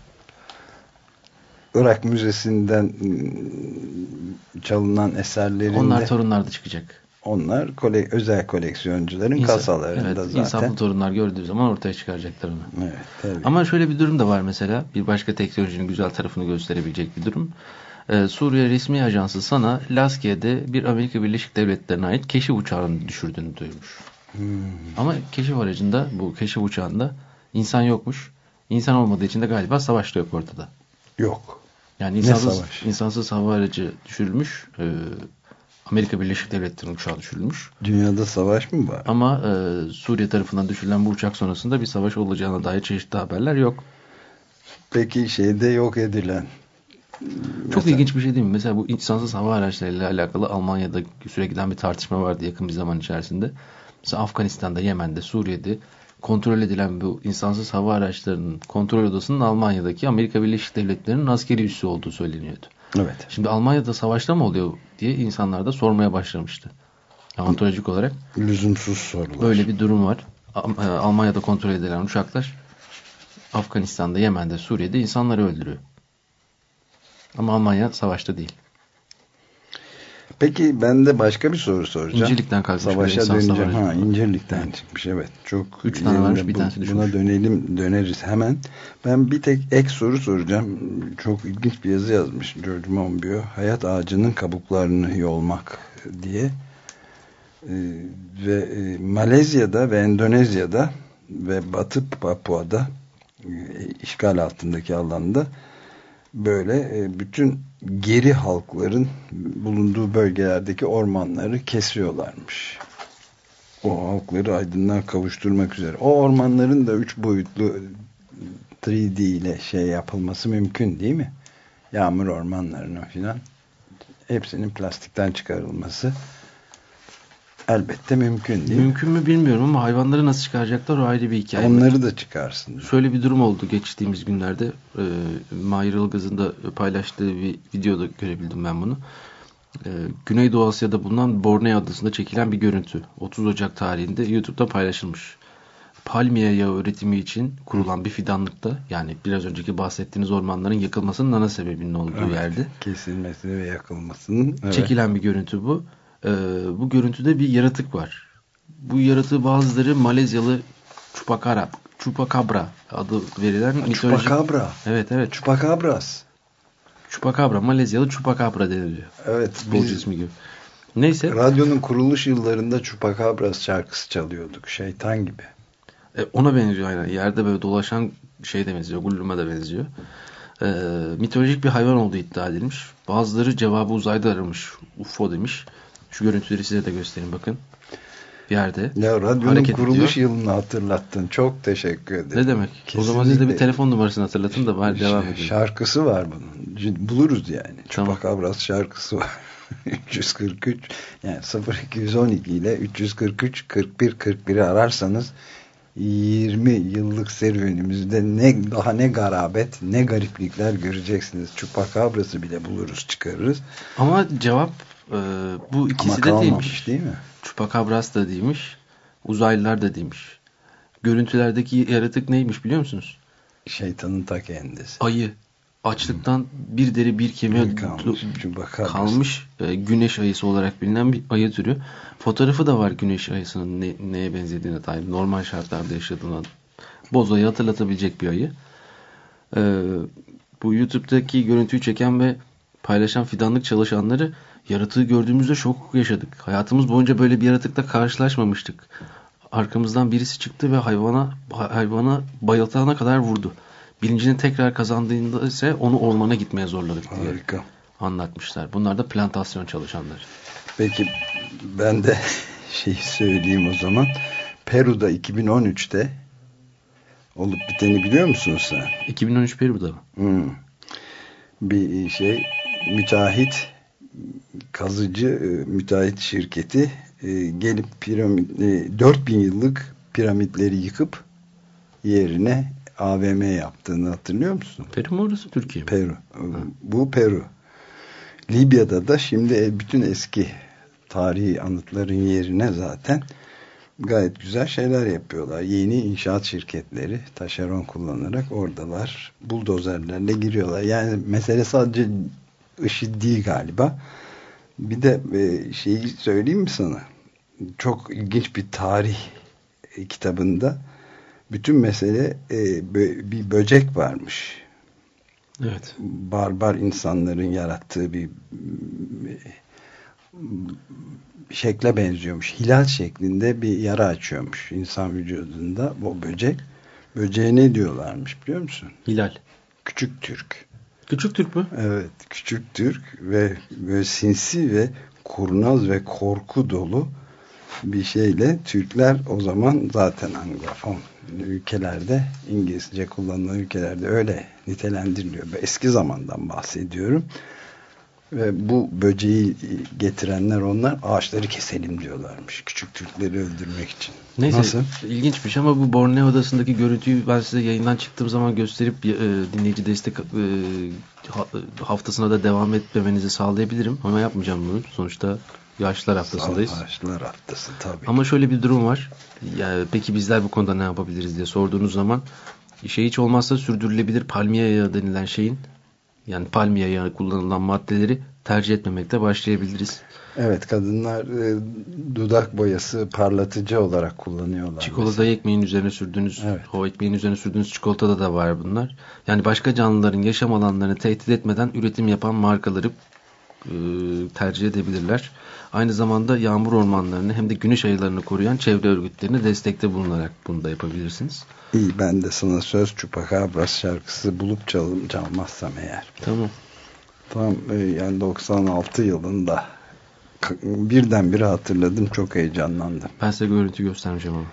Speaker 1: Irak Müzesi'nden ıı, çalınan eserlerinde
Speaker 2: onlar torunlarda çıkacak.
Speaker 1: Onlar kole, özel koleksiyoncuların
Speaker 2: İnsan-
Speaker 1: kasalarında
Speaker 2: evet,
Speaker 1: zaten.
Speaker 2: insaflı torunlar gördüğü zaman ortaya çıkaracaklar onu.
Speaker 1: Evet, tabii.
Speaker 2: Ama şöyle bir durum da var mesela. Bir başka teknolojinin güzel tarafını gösterebilecek bir durum. Ee, Suriye resmi ajansı sana Laskiye'de bir Amerika Birleşik Devletleri'ne ait keşif uçağını düşürdüğünü duyurmuş.
Speaker 1: Hmm.
Speaker 2: Ama keşif aracında bu keşif uçağında insan yokmuş. İnsan olmadığı için de galiba savaş da yok ortada.
Speaker 1: Yok.
Speaker 2: Yani insansız, insansız hava aracı düşürülmüş. Ee, Amerika Birleşik Devletleri'nin uçağı düşürülmüş.
Speaker 1: Dünyada savaş mı var?
Speaker 2: Ama e, Suriye tarafından düşürülen bu uçak sonrasında bir savaş olacağına dair çeşitli haberler yok.
Speaker 1: Peki şeyde yok edilen
Speaker 2: Çok
Speaker 1: Mesela-
Speaker 2: ilginç bir şey değil mi? Mesela bu insansız hava araçlarıyla alakalı Almanya'da süre giden bir tartışma vardı yakın bir zaman içerisinde. Mesela Afganistan'da, Yemen'de, Suriye'de kontrol edilen bu insansız hava araçlarının kontrol odasının Almanya'daki Amerika Birleşik Devletleri'nin askeri üssü olduğu söyleniyordu.
Speaker 1: Evet.
Speaker 2: Şimdi Almanya'da savaşta mı oluyor diye insanlar da sormaya başlamıştı. Antolojik olarak
Speaker 1: Lüzumsuz sorular.
Speaker 2: böyle bir durum var. E, Almanya'da kontrol edilen uçaklar Afganistan'da, Yemen'de, Suriye'de insanları öldürüyor. Ama Almanya savaşta değil.
Speaker 1: Peki ben de başka bir soru soracağım.
Speaker 2: İncirlik'ten kalkmış
Speaker 1: Savaşa
Speaker 2: bir
Speaker 1: döneceğim. Ha, İncirlik'ten çıkmış evet. Çok
Speaker 2: Üç tane varmış, bir
Speaker 1: bu-
Speaker 2: tanesi düşmüş.
Speaker 1: Buna dönelim döneriz hemen. Ben bir tek ek soru soracağım. Çok ilginç bir yazı yazmış George Monbiot. Hayat ağacının kabuklarını yolmak diye. Ee, ve e, Malezya'da ve Endonezya'da ve Batı Papua'da e, işgal altındaki alanda böyle e, bütün geri halkların bulunduğu bölgelerdeki ormanları kesiyorlarmış. O halkları aydınlığa kavuşturmak üzere. O ormanların da üç boyutlu 3D ile şey yapılması mümkün değil mi? Yağmur ormanlarının filan hepsinin plastikten çıkarılması elbette mümkün değil?
Speaker 2: Mümkün mü bilmiyorum ama hayvanları nasıl çıkaracaklar o ayrı bir hikaye.
Speaker 1: Onları da çıkarsın.
Speaker 2: Şöyle bir durum oldu geçtiğimiz günlerde. E, Mahir Ilgaz'ın da paylaştığı bir videoda görebildim ben bunu. E, Güneydoğu Asya'da bulunan Borneo adasında çekilen bir görüntü. 30 Ocak tarihinde YouTube'da paylaşılmış. Palmiye yağı üretimi için kurulan bir fidanlıkta yani biraz önceki bahsettiğiniz ormanların yakılmasının ana sebebinin olduğu
Speaker 1: Evet,
Speaker 2: yerde
Speaker 1: Kesilmesi ve yakılmasının. Evet.
Speaker 2: çekilen bir görüntü bu. Ee, bu görüntüde bir yaratık var. Bu yaratığı bazıları Malezyalı Chupacabra, Chupacabra adı verilen mitolojik...
Speaker 1: Chupacabra.
Speaker 2: Evet evet.
Speaker 1: Chupacabras.
Speaker 2: Chupacabra. Malezyalı Chupacabra deniliyor.
Speaker 1: Evet.
Speaker 2: Futbolcu
Speaker 1: Biz
Speaker 2: ismi gibi. Neyse.
Speaker 1: radyonun kuruluş yıllarında Chupacabras şarkısı çalıyorduk. Şeytan gibi.
Speaker 2: E, ona benziyor aynen. Yerde böyle dolaşan şey de benziyor. Gulluma da benziyor. E, mitolojik bir hayvan olduğu iddia edilmiş. Bazıları cevabı uzayda aramış. UFO demiş. Şu görüntüleri size de göstereyim bakın. Yerde.
Speaker 1: Ya radyonun
Speaker 2: Hareket
Speaker 1: kuruluş
Speaker 2: ediyor.
Speaker 1: yılını hatırlattın. Çok teşekkür ederim.
Speaker 2: Ne demek? O zaman siz de bir
Speaker 1: Kesinlikle.
Speaker 2: telefon numarasını hatırlatın da bari devam edin.
Speaker 1: Şarkısı var bunun. Buluruz yani.
Speaker 2: Tamam.
Speaker 1: Chupacabras şarkısı var. 343 yani 0212 ile 343 41 41'i ararsanız 20 yıllık serüvenimizde ne daha ne garabet ne gariplikler göreceksiniz. Chupacabras'ı bile buluruz çıkarırız.
Speaker 2: Ama cevap e, bu ikisi
Speaker 1: Ama
Speaker 2: de değilmiş.
Speaker 1: değil mi?
Speaker 2: Chupacabras da değilmiş. Uzaylılar da değilmiş. Görüntülerdeki yaratık neymiş biliyor musunuz?
Speaker 1: Şeytanın ta kendisi.
Speaker 2: Ayı. Açlıktan bir deri bir kemiğe
Speaker 1: kalmış.
Speaker 2: kalmış e, güneş ayısı olarak bilinen bir ayı türü. Fotoğrafı da var güneş ayısının ne- neye benzediğine dair. Normal şartlarda yaşadığına bozayı hatırlatabilecek bir ayı. E, bu YouTube'daki görüntüyü çeken ve paylaşan fidanlık çalışanları yaratığı gördüğümüzde şok yaşadık. Hayatımız boyunca böyle bir yaratıkla karşılaşmamıştık. arkamızdan birisi çıktı ve hayvana hayvana bayıltana kadar vurdu. Bilincini tekrar kazandığında ise onu ormana gitmeye zorladık diye
Speaker 1: Harika.
Speaker 2: anlatmışlar. Bunlar da plantasyon çalışanları.
Speaker 1: Peki ben de şey söyleyeyim o zaman. Peru'da 2013'te olup biteni biliyor musun sen?
Speaker 2: 2013 Peru'da mı?
Speaker 1: Hmm. Bir şey müteahhit kazıcı e, müteahhit şirketi e, gelip piramit, e, 4000 yıllık piramitleri yıkıp yerine AVM yaptığını hatırlıyor musun?
Speaker 2: Peru mu orası Türkiye mi?
Speaker 1: Peru. Bu Peru. Libya'da da şimdi bütün eski tarihi anıtların yerine zaten gayet güzel şeyler yapıyorlar. Yeni inşaat şirketleri taşeron kullanarak oradalar. Buldozerlerle giriyorlar. Yani mesele sadece IŞİD değil galiba. Bir de e, şeyi söyleyeyim mi sana? Çok ilginç bir tarih e, kitabında bütün mesele e, bö- bir böcek varmış.
Speaker 2: Evet.
Speaker 1: Barbar insanların yarattığı bir bir şekle benziyormuş. Hilal şeklinde bir yara açıyormuş insan vücudunda o böcek. Böceğe ne diyorlarmış biliyor musun?
Speaker 2: Hilal.
Speaker 1: Küçük Türk.
Speaker 2: Küçük Türk mü?
Speaker 1: Evet, küçük Türk ve böyle sinsi ve kurnaz ve korku dolu bir şeyle Türkler o zaman zaten Anglofon ülkelerde İngilizce kullanılan ülkelerde öyle nitelendiriliyor. Eski zamandan bahsediyorum. Ve bu böceği getirenler onlar ağaçları keselim diyorlarmış. Küçük Türkleri öldürmek için.
Speaker 2: Neyse
Speaker 1: Nasıl?
Speaker 2: ilginçmiş ama bu Borneo Adası'ndaki görüntüyü ben size yayından çıktığım zaman gösterip e, dinleyici destek e, ha- haftasına da devam etmemenizi sağlayabilirim. Ama yapmayacağım bunu. Sonuçta yaşlılar haftasındayız.
Speaker 1: Ağaçlar haftası tabii.
Speaker 2: Ama şöyle bir durum var. Yani peki bizler bu konuda ne yapabiliriz diye sorduğunuz zaman şey hiç olmazsa sürdürülebilir palmiye yağı denilen şeyin yani palmiye yağı kullanılan maddeleri tercih etmemekte başlayabiliriz.
Speaker 1: Evet kadınlar e, dudak boyası parlatıcı olarak kullanıyorlar.
Speaker 2: Çikolata ekmeğin üzerine sürdüğünüz,
Speaker 1: Evet.
Speaker 2: o ekmeğin üzerine sürdüğünüz çikolatada da var bunlar. Yani başka canlıların yaşam alanlarını tehdit etmeden üretim yapan markaları e, tercih edebilirler. Aynı zamanda yağmur ormanlarını hem de güneş ayılarını koruyan çevre örgütlerine destekte bulunarak bunu da yapabilirsiniz.
Speaker 1: İyi ben de sana söz Chupacabras şarkısı bulup çalım çalmazsam eğer.
Speaker 2: Tamam.
Speaker 1: Tam e, yani 96 yılında birdenbire hatırladım çok heyecanlandım.
Speaker 2: Ben size görüntü göstermeyeceğim ama.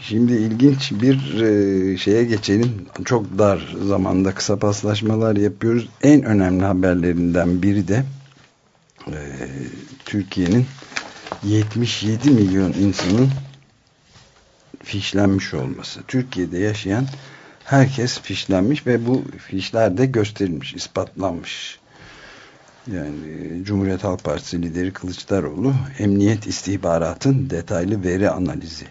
Speaker 1: Şimdi ilginç bir e, şeye geçelim. Çok dar zamanda kısa paslaşmalar yapıyoruz. En önemli haberlerinden biri de e, Türkiye'nin 77 milyon insanın fişlenmiş olması. Türkiye'de yaşayan herkes fişlenmiş ve bu fişler de gösterilmiş, ispatlanmış. Yani Cumhuriyet Halk Partisi lideri Kılıçdaroğlu Emniyet istihbaratın detaylı veri analizi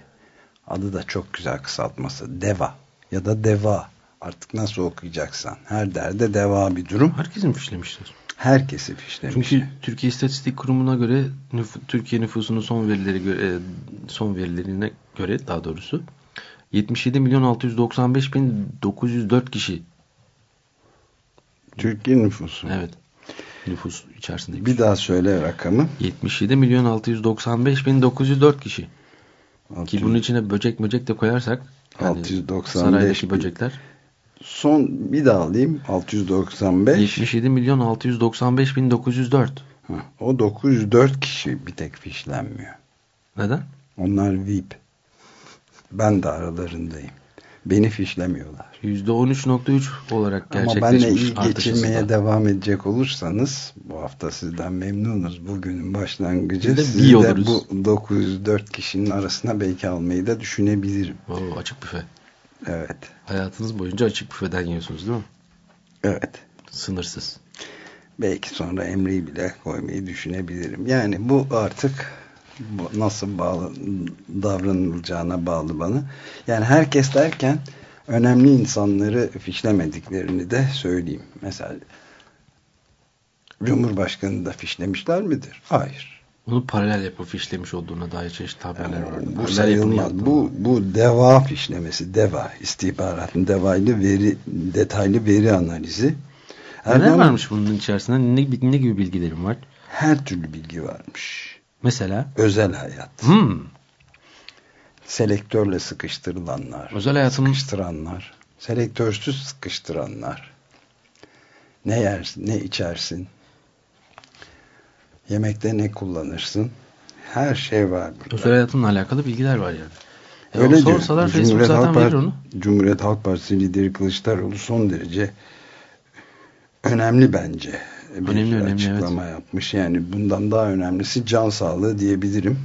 Speaker 1: adı da çok güzel kısaltması DEVA ya da DEVA artık nasıl okuyacaksan her derde DEVA bir durum
Speaker 2: Herkesi mi fişlemişler?
Speaker 1: Herkesi fişlemiş.
Speaker 2: Çünkü Türkiye İstatistik Kurumu'na göre nüf- Türkiye nüfusunun son verileri gö- e, son verilerine göre daha doğrusu 77 milyon 695 bin 904 kişi
Speaker 1: Türkiye nüfusu.
Speaker 2: evet nüfus içerisinde.
Speaker 1: Bir daha söyle rakamı.
Speaker 2: 77 milyon 695 bin 904 kişi. Ki
Speaker 1: 600
Speaker 2: bunun içine böcek böcek de koyarsak yani
Speaker 1: 695
Speaker 2: saraydaki
Speaker 1: bin.
Speaker 2: böcekler
Speaker 1: Son bir daha alayım. 695.
Speaker 2: 77 milyon 695 bin 904.
Speaker 1: Ha, o 904 kişi bir tek fişlenmiyor.
Speaker 2: Neden?
Speaker 1: Onlar VIP. Ben de aralarındayım. Beni fişlemiyorlar.
Speaker 2: %13.3 olarak
Speaker 1: Ama benle
Speaker 2: gerçekleşmiş
Speaker 1: iyi geçirmeye devam edecek olursanız bu hafta sizden memnunuz. Bugünün başlangıcı
Speaker 2: de
Speaker 1: sizi de bu 904 kişinin arasına belki almayı da düşünebilirim.
Speaker 2: Oo, açık büfe.
Speaker 1: Evet.
Speaker 2: Hayatınız boyunca açık büfeden yiyorsunuz değil mi?
Speaker 1: Evet.
Speaker 2: Sınırsız.
Speaker 1: Belki sonra Emre'yi bile koymayı düşünebilirim. Yani bu artık bu nasıl bağlı, davranılacağına bağlı bana. Yani herkes derken önemli insanları fişlemediklerini de söyleyeyim. Mesela Cumhurbaşkanı da fişlemişler midir? Hayır.
Speaker 2: Onu paralel yapıp fişlemiş olduğuna dair çeşitli haberler var.
Speaker 1: Bu sayılmaz. Bu, bu deva fişlemesi. Deva. istihbaratın devaylı veri, detaylı veri analizi.
Speaker 2: Neler
Speaker 1: Erdoğan-
Speaker 2: varmış bunun içerisinde? Ne, ne gibi bilgilerim var?
Speaker 1: Her türlü bilgi varmış.
Speaker 2: Mesela?
Speaker 1: Özel hayat.
Speaker 2: Hmm.
Speaker 1: selektörle sıkıştırılanlar,
Speaker 2: Özel hayatım
Speaker 1: sıkıştıranlar, selektörsüz sıkıştıranlar. Ne yersin, ne içersin, yemekte ne kullanırsın, her şey var burada.
Speaker 2: özel hayatımla alakalı bilgiler var yani. E,
Speaker 1: Öyle
Speaker 2: sorsalar Facebook
Speaker 1: Cumhuriyet
Speaker 2: zaten
Speaker 1: Halk
Speaker 2: verir onu.
Speaker 1: Cumhuriyet Halk Partisi lideri Kılıçdaroğlu son derece önemli bence bir
Speaker 2: Önemli, önemli,
Speaker 1: açıklama yapmış. Yani bundan daha önemlisi can sağlığı diyebilirim.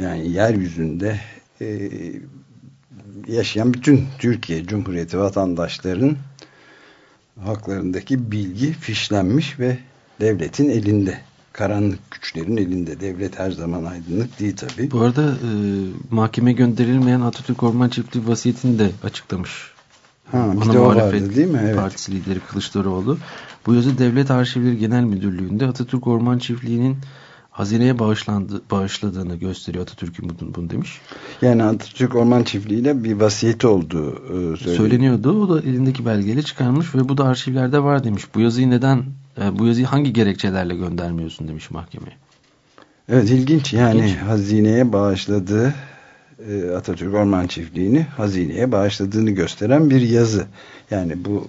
Speaker 1: Yani yeryüzünde e, yaşayan bütün Türkiye Cumhuriyeti vatandaşlarının haklarındaki bilgi fişlenmiş ve devletin elinde. Karanlık güçlerin elinde. Devlet her zaman aydınlık değil tabii.
Speaker 2: Bu arada e, mahkemeye gönderilmeyen Atatürk Orman Çiftliği vasiyetini de açıklamış.
Speaker 1: Ha, bir de o vardı değil mi? Evet.
Speaker 2: Partisi lideri Kılıçdaroğlu. Bu yazı Devlet Arşivleri Genel Müdürlüğü'nde Atatürk Orman Çiftliği'nin hazineye bağışlandı, bağışladığını gösteriyor Atatürk'ün bunu, bunu demiş.
Speaker 1: Yani Atatürk Orman Çiftliği ile bir vasiyeti olduğu e, söyleniyor.
Speaker 2: Söyleniyordu. O da elindeki belgeyle çıkarmış ve bu da arşivlerde var demiş. Bu yazıyı neden, e, bu yazıyı hangi gerekçelerle göndermiyorsun demiş mahkemeye.
Speaker 1: Evet ilginç yani
Speaker 2: İlginç.
Speaker 1: hazineye bağışladığı e, Atatürk Orman Çiftliği'ni hazineye bağışladığını gösteren bir yazı. Yani bu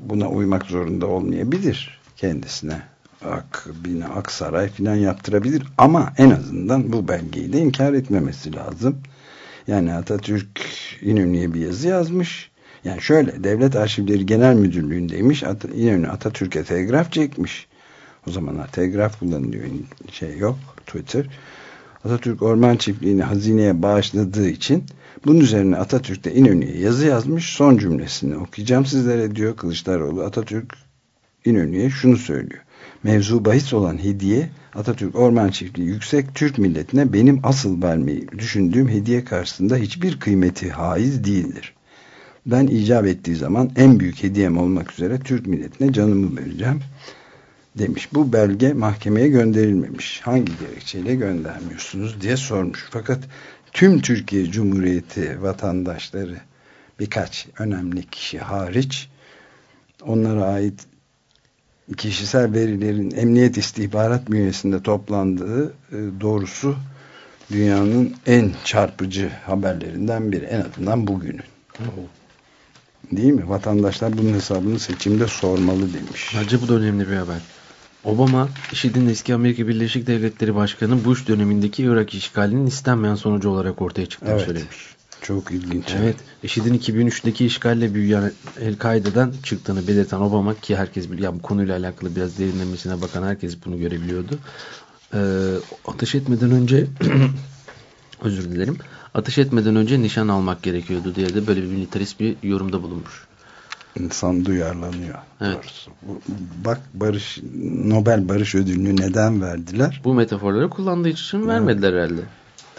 Speaker 1: buna uymak zorunda olmayabilir kendisine. Ak, bina, Aksaray filan yaptırabilir ama en azından bu belgeyi de inkar etmemesi lazım. Yani Atatürk İnönü'ye bir yazı yazmış. Yani şöyle Devlet Arşivleri Genel Müdürlüğü'ndeymiş. At İnönü Atatürk'e telgraf çekmiş. O zamanlar telgraf kullanılıyor. Şey yok. Twitter. Atatürk Orman Çiftliği'ni hazineye bağışladığı için bunun üzerine Atatürk de İnönü'ye yazı yazmış. Son cümlesini okuyacağım sizlere diyor Kılıçdaroğlu. Atatürk İnönü'ye şunu söylüyor. Mevzu bahis olan hediye Atatürk Orman Çiftliği yüksek Türk milletine benim asıl vermeyi düşündüğüm hediye karşısında hiçbir kıymeti haiz değildir. Ben icap ettiği zaman en büyük hediyem olmak üzere Türk milletine canımı vereceğim demiş. Bu belge mahkemeye gönderilmemiş. Hangi gerekçeyle göndermiyorsunuz diye sormuş. Fakat tüm Türkiye Cumhuriyeti vatandaşları birkaç önemli kişi hariç onlara ait kişisel verilerin emniyet istihbarat bünyesinde toplandığı e, doğrusu dünyanın en çarpıcı haberlerinden biri. En azından bugünün. Değil mi? Vatandaşlar bunun hesabını seçimde sormalı demiş.
Speaker 2: Bence bu da önemli bir haber. Obama, IŞİD'in eski Amerika Birleşik Devletleri Başkanı Bush dönemindeki Irak işgalinin istenmeyen sonucu olarak ortaya çıktığını
Speaker 1: Evet.
Speaker 2: söylemiş.
Speaker 1: Çok ilginç.
Speaker 2: Evet, IŞİD'in 2003'teki işgalle büyüyen El-Kaide'den çıktığını belirten Obama ki herkes ya bu konuyla alakalı biraz derinlemesine bakan herkes bunu görebiliyordu. Ee, ateş etmeden önce özür dilerim. Ateş etmeden önce nişan almak gerekiyordu diye de böyle bir militarist bir yorumda bulunmuş.
Speaker 1: İnsan duyarlanıyor.
Speaker 2: Evet.
Speaker 1: Doğrusu. Bak Barış Nobel Barış Ödülünü neden verdiler?
Speaker 2: Bu metaforları kullandığı için vermediler herhalde.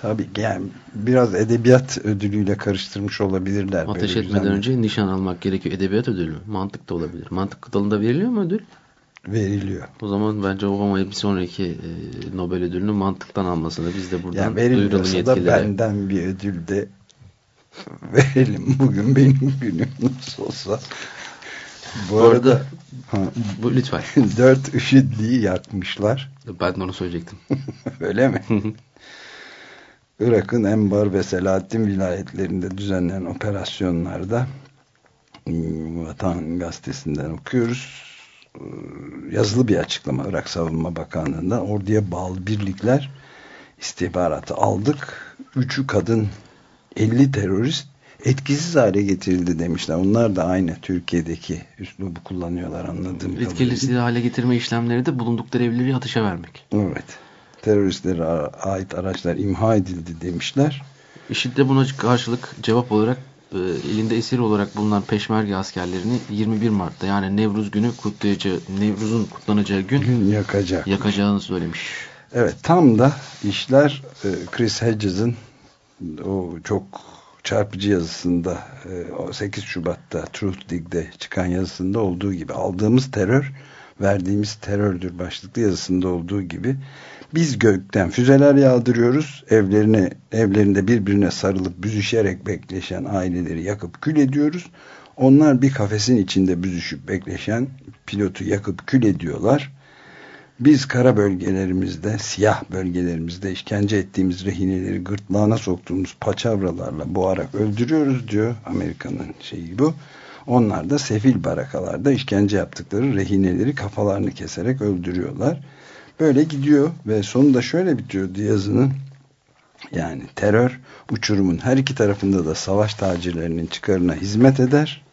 Speaker 1: Tabii yani biraz edebiyat ödülüyle karıştırmış olabilirler.
Speaker 2: Ateş
Speaker 1: Böyle
Speaker 2: etmeden
Speaker 1: güzel
Speaker 2: önce nişan almak gerekiyor. Edebiyat ödülü mü? Mantık da olabilir. Mantık dalında veriliyor mu ödül?
Speaker 1: veriliyor.
Speaker 2: O zaman bence Obama'ya bir sonraki e, Nobel ödülünü mantıktan almasını biz de buradan
Speaker 1: Yani
Speaker 2: duyuralım
Speaker 1: verilmiyorsa da
Speaker 2: yetkililere.
Speaker 1: benden bir ödül de verelim. Bugün benim günüm nasıl olsa. Bu, arada
Speaker 2: arada-
Speaker 1: ha,
Speaker 2: Bu lütfen.
Speaker 1: dört IŞİD'liyi yakmışlar.
Speaker 2: Ben de onu söyleyecektim.
Speaker 1: Öyle mi? Irak'ın Enbar ve Selahattin vilayetlerinde düzenlenen operasyonlarda ıı, Vatan Gazetesi'nden okuyoruz. Iı, Yazılı bir açıklama Irak Savunma Bakanlığı'ndan orduya bağlı birlikler istihbaratı aldık. Üçü kadın 50 terörist etkisiz hale getirildi demişler. Onlar da aynı Türkiye'deki üslubu kullanıyorlar anladığım kadarıyla.
Speaker 2: Etkili hale getirme işlemleri de bulundukları evleri atışa vermek.
Speaker 1: Evet. Teröristlere ait araçlar imha edildi demişler.
Speaker 2: IŞİD de buna karşılık cevap olarak e, elinde esir olarak bulunan peşmerge askerlerini 21 Mart'ta yani Nevruz günü kutlayacağı, Nevruz'un kutlanacağı gün
Speaker 1: Gün yakacak.
Speaker 2: yakacağını söylemiş.
Speaker 1: Evet tam da işler e, Chris Hedges'in o çok çarpıcı yazısında e, o 8 Şubat'ta Truth Dig'de çıkan yazısında olduğu gibi aldığımız terör verdiğimiz terördür başlıklı yazısında olduğu gibi biz gökten füzeler yağdırıyoruz evlerine evlerinde birbirine sarılıp büzüşerek bekleşen aileleri yakıp kül ediyoruz onlar bir kafesin içinde büzüşüp bekleşen pilotu yakıp kül ediyorlar Biz kara bölgelerimizde, siyah bölgelerimizde işkence ettiğimiz rehineleri gırtlağına soktuğumuz paçavralarla boğarak öldürüyoruz diyor. Amerika'nın şeyi bu. Onlar da sefil barakalarda işkence yaptıkları rehineleri kafalarını keserek öldürüyorlar. Böyle gidiyor ve sonunda şöyle bitiyor yazının. Yani terör uçurumun her iki tarafında da savaş tacirlerinin çıkarına hizmet eder.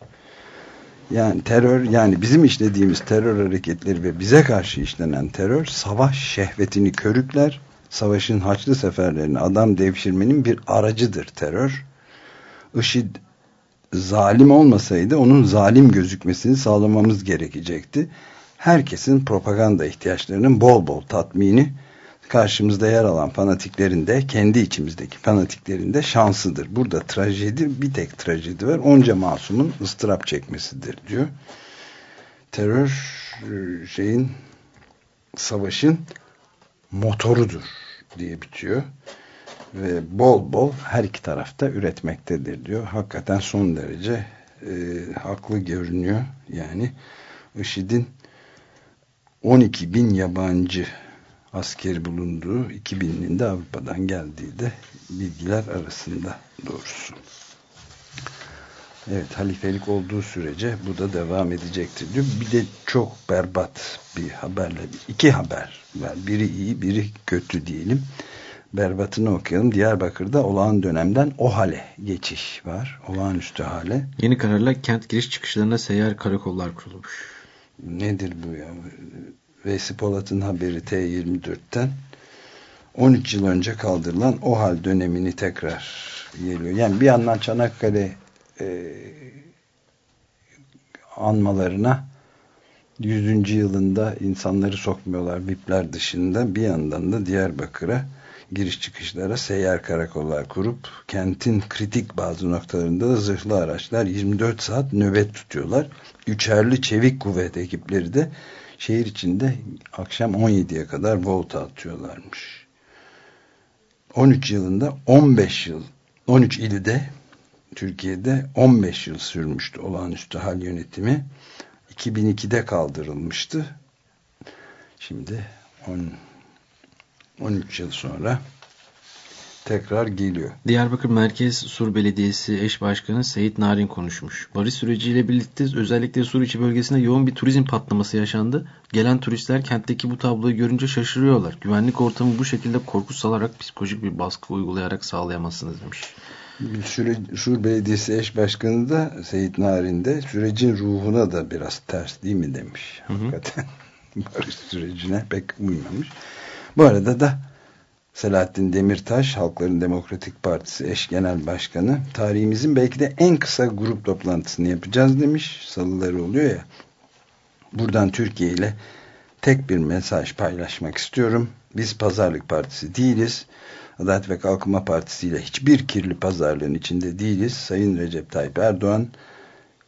Speaker 1: Yani terör yani bizim işlediğimiz terör hareketleri ve bize karşı işlenen terör savaş şehvetini körükler. Savaşın haçlı seferlerini adam devşirmenin bir aracıdır terör. IŞİD zalim olmasaydı onun zalim gözükmesini sağlamamız gerekecekti. Herkesin propaganda ihtiyaçlarının bol bol tatmini karşımızda yer alan fanatiklerin de kendi içimizdeki fanatiklerin de şansıdır. Burada trajedi bir tek trajedi var. Onca masumun ıstırap çekmesidir diyor. Terör e, şeyin savaşın motorudur diye bitiyor. Ve bol bol her iki tarafta üretmektedir diyor. Hakikaten son derece e, haklı görünüyor. Yani IŞİD'in 12 bin yabancı asker bulunduğu 2000'nin de Avrupa'dan geldiği de bilgiler arasında doğrusu. Evet halifelik olduğu sürece bu da devam edecektir diyor. Bir de çok berbat bir haberle iki haber var. Biri iyi biri kötü diyelim. Berbatını okuyalım. Diyarbakır'da olağan dönemden o hale geçiş var. Olağanüstü hale.
Speaker 2: Yeni kararla kent giriş çıkışlarında seyyar karakollar kurulmuş.
Speaker 1: Nedir bu ya? Veysi Polat'ın haberi T24'ten 13 yıl önce kaldırılan o hal dönemini tekrar geliyor. Yani bir yandan Çanakkale e, anmalarına 100. yılında insanları sokmuyorlar VIP'ler dışında bir yandan da Diyarbakır'a giriş çıkışlara seyyar karakollar kurup kentin kritik bazı noktalarında da zırhlı araçlar 24 saat nöbet tutuyorlar. Üçerli çevik kuvvet ekipleri de şehir içinde akşam 17'ye kadar volta atıyorlarmış. 13 yılında 15 yıl 13 ilde Türkiye'de 15 yıl sürmüştü olağanüstü hal yönetimi. 2002'de kaldırılmıştı. Şimdi 10, 13 yıl sonra tekrar geliyor.
Speaker 2: Diyarbakır Merkez Sur Belediyesi eş başkanı Seyit Narin konuşmuş. Barış süreciyle birlikte özellikle Sur içi bölgesinde yoğun bir turizm patlaması yaşandı. Gelen turistler kentteki bu tabloyu görünce şaşırıyorlar. Güvenlik ortamı bu şekilde korku salarak psikolojik bir baskı uygulayarak sağlayamazsınız demiş.
Speaker 1: Süre, Sur Belediyesi eş başkanı da Seyit Narin de sürecin ruhuna da biraz ters değil mi demiş. Hı hı. Hakikaten barış sürecine pek uymamış. Bu arada da Selahattin Demirtaş, Halkların Demokratik Partisi eş genel başkanı, tarihimizin belki de en kısa grup toplantısını yapacağız demiş. Salıları oluyor ya. Buradan Türkiye ile tek bir mesaj paylaşmak istiyorum. Biz pazarlık partisi değiliz. Adalet ve Kalkınma Partisi ile hiçbir kirli pazarlığın içinde değiliz. Sayın Recep Tayyip Erdoğan,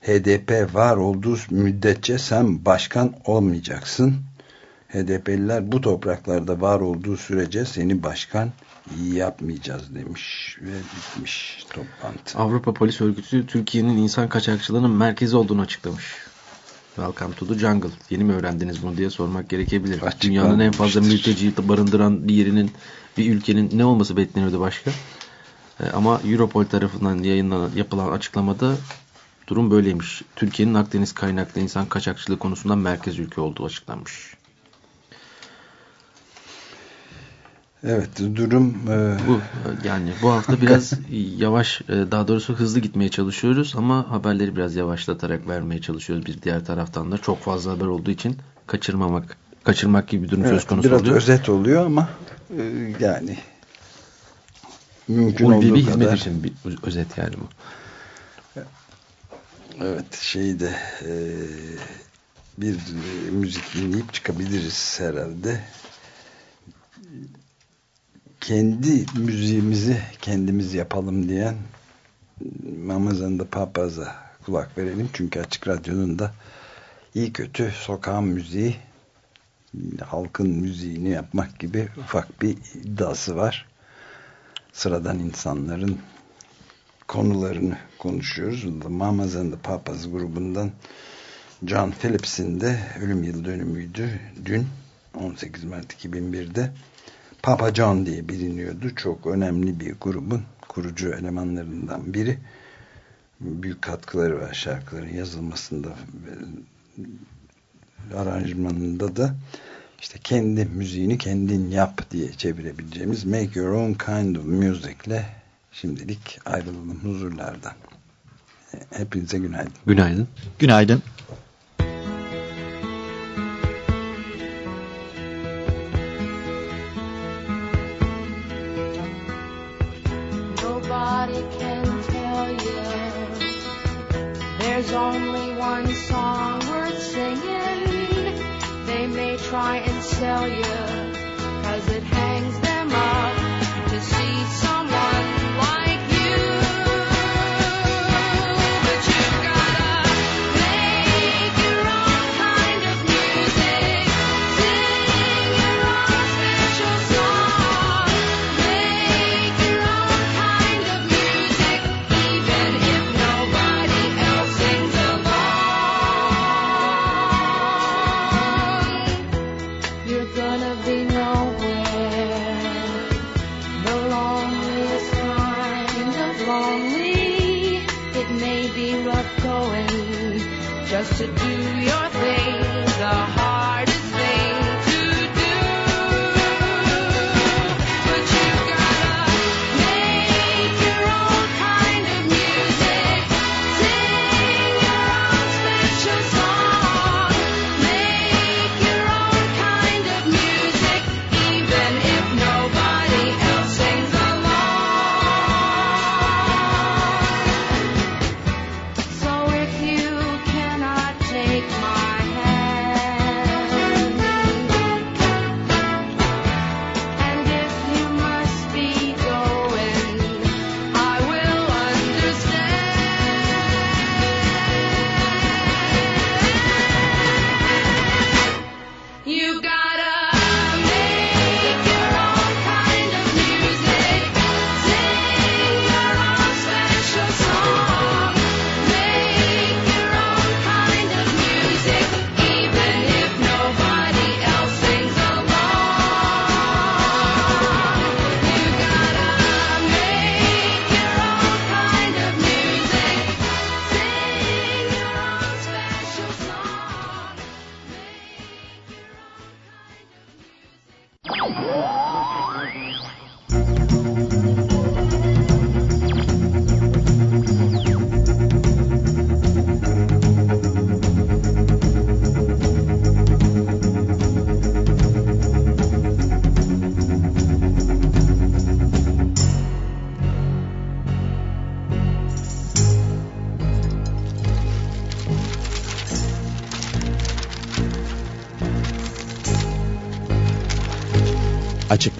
Speaker 1: HDP var olduğu müddetçe sen başkan olmayacaksın HDP'liler bu topraklarda var olduğu sürece seni başkan yapmayacağız demiş ve bitmiş toplantı.
Speaker 2: Avrupa Polis Örgütü Türkiye'nin insan kaçakçılığının merkezi olduğunu açıklamış. Welcome to the jungle. Yeni mi öğrendiniz bunu diye sormak gerekebilir. Dünyanın en fazla mülteciyi barındıran bir yerinin, bir ülkenin ne olması bekleniyordu başka? E, ama Europol tarafından yayınlanan, yapılan açıklamada durum böyleymiş. Türkiye'nin Akdeniz kaynaklı insan kaçakçılığı konusunda merkez ülke olduğu açıklanmış.
Speaker 1: Evet durum e...
Speaker 2: bu yani bu hafta biraz yavaş e, daha doğrusu hızlı gitmeye çalışıyoruz ama haberleri biraz yavaşlatarak vermeye çalışıyoruz bir diğer taraftan da çok fazla haber olduğu için kaçırmamak kaçırmak gibi bir durum
Speaker 1: evet,
Speaker 2: söz konusu
Speaker 1: biraz
Speaker 2: oluyor.
Speaker 1: Biraz özet oluyor ama e, yani mümkün
Speaker 2: Ulvi
Speaker 1: olduğu
Speaker 2: bir
Speaker 1: kadar.
Speaker 2: için bir özet yani bu.
Speaker 1: Evet şeyde e, bir müzik dinleyip çıkabiliriz herhalde kendi müziğimizi kendimiz yapalım diyen Mamazan da Papaz'a kulak verelim. Çünkü Açık Radyo'nun da iyi kötü sokağın müziği halkın müziğini yapmak gibi ufak bir iddiası var. Sıradan insanların konularını konuşuyoruz. Mamas and the Papas grubundan John Phillips'in de ölüm yıl dönümüydü dün 18 Mart 2001'de Papa John diye biliniyordu. Çok önemli bir grubun kurucu elemanlarından biri. Büyük katkıları var şarkıların yazılmasında aranjmanında da işte kendi müziğini kendin yap diye çevirebileceğimiz Make Your Own Kind of Music ile şimdilik ayrılalım huzurlardan. Hepinize günaydın.
Speaker 2: Günaydın.
Speaker 7: Günaydın.
Speaker 8: Try and sell you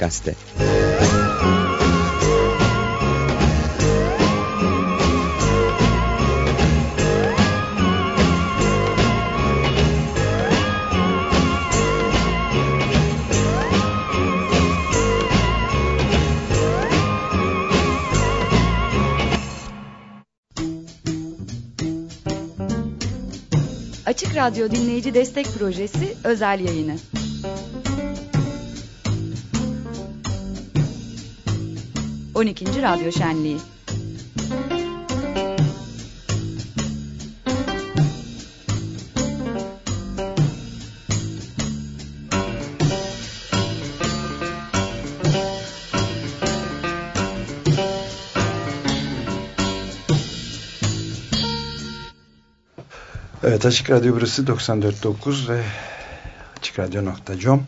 Speaker 7: Gazete.
Speaker 9: Açık Radyo Dinleyici Destek Projesi özel yayını. On ikinci Radyo Şenliği.
Speaker 1: Evet Açık Radyo burası 94.9 ve açıkradyo.com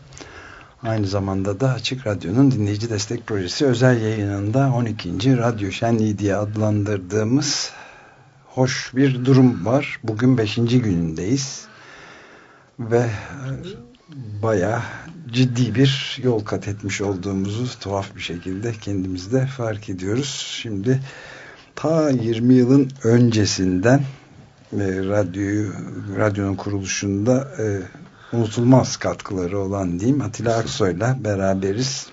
Speaker 1: Aynı zamanda da Açık Radyo'nun dinleyici destek projesi özel yayınında 12. Radyo Şenliği diye adlandırdığımız hoş bir durum var. Bugün 5. günündeyiz. Ve baya ciddi bir yol kat etmiş olduğumuzu tuhaf bir şekilde kendimizde fark ediyoruz. Şimdi ta 20 yılın öncesinden e, radyoyu radyonun kuruluşunda e, unutulmaz katkıları olan diyeyim Atilla Aksoy'la beraberiz.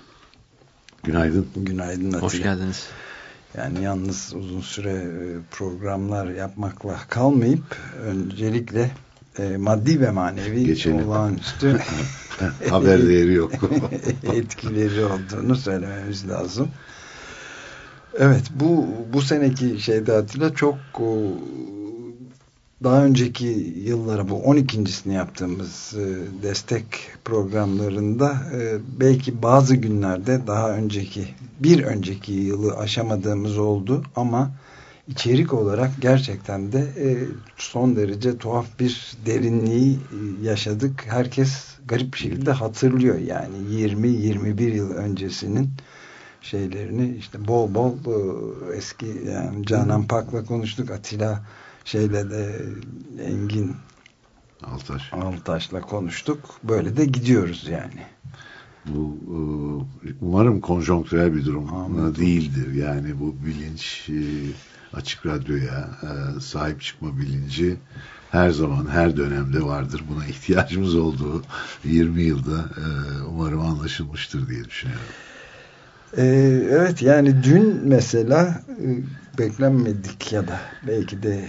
Speaker 10: Günaydın.
Speaker 1: Günaydın Atilla.
Speaker 2: Hoş geldiniz.
Speaker 1: Yani yalnız uzun süre e, programlar yapmakla kalmayıp öncelikle e, maddi ve manevi
Speaker 10: Geçelim.
Speaker 1: olağanüstü
Speaker 10: Haber değeri yok.
Speaker 1: etkileri olduğunu söylememiz lazım. Evet bu bu seneki şeyde Atilla çok o, daha önceki yıllara bu 12.sini yaptığımız e, destek programlarında e, belki bazı günlerde daha önceki bir önceki yılı aşamadığımız oldu ama içerik olarak gerçekten de e, son derece tuhaf bir derinliği e, yaşadık. Herkes garip bir şekilde hatırlıyor yani 20-21 yıl öncesinin şeylerini işte bol bol e, eski yani Canan Pak'la konuştuk Atilla şeyle de Engin
Speaker 10: Altaş.
Speaker 1: Altaş'la konuştuk. Böyle de gidiyoruz yani.
Speaker 10: Bu e, umarım konjonktürel bir durum
Speaker 1: Amin.
Speaker 10: değildir. Yani bu bilinç e, açık radyoya e, sahip çıkma bilinci her zaman her dönemde vardır. Buna ihtiyacımız olduğu 20 yılda umarım anlaşılmıştır diye düşünüyorum.
Speaker 1: Evet yani dün mesela beklenmedik ya da belki de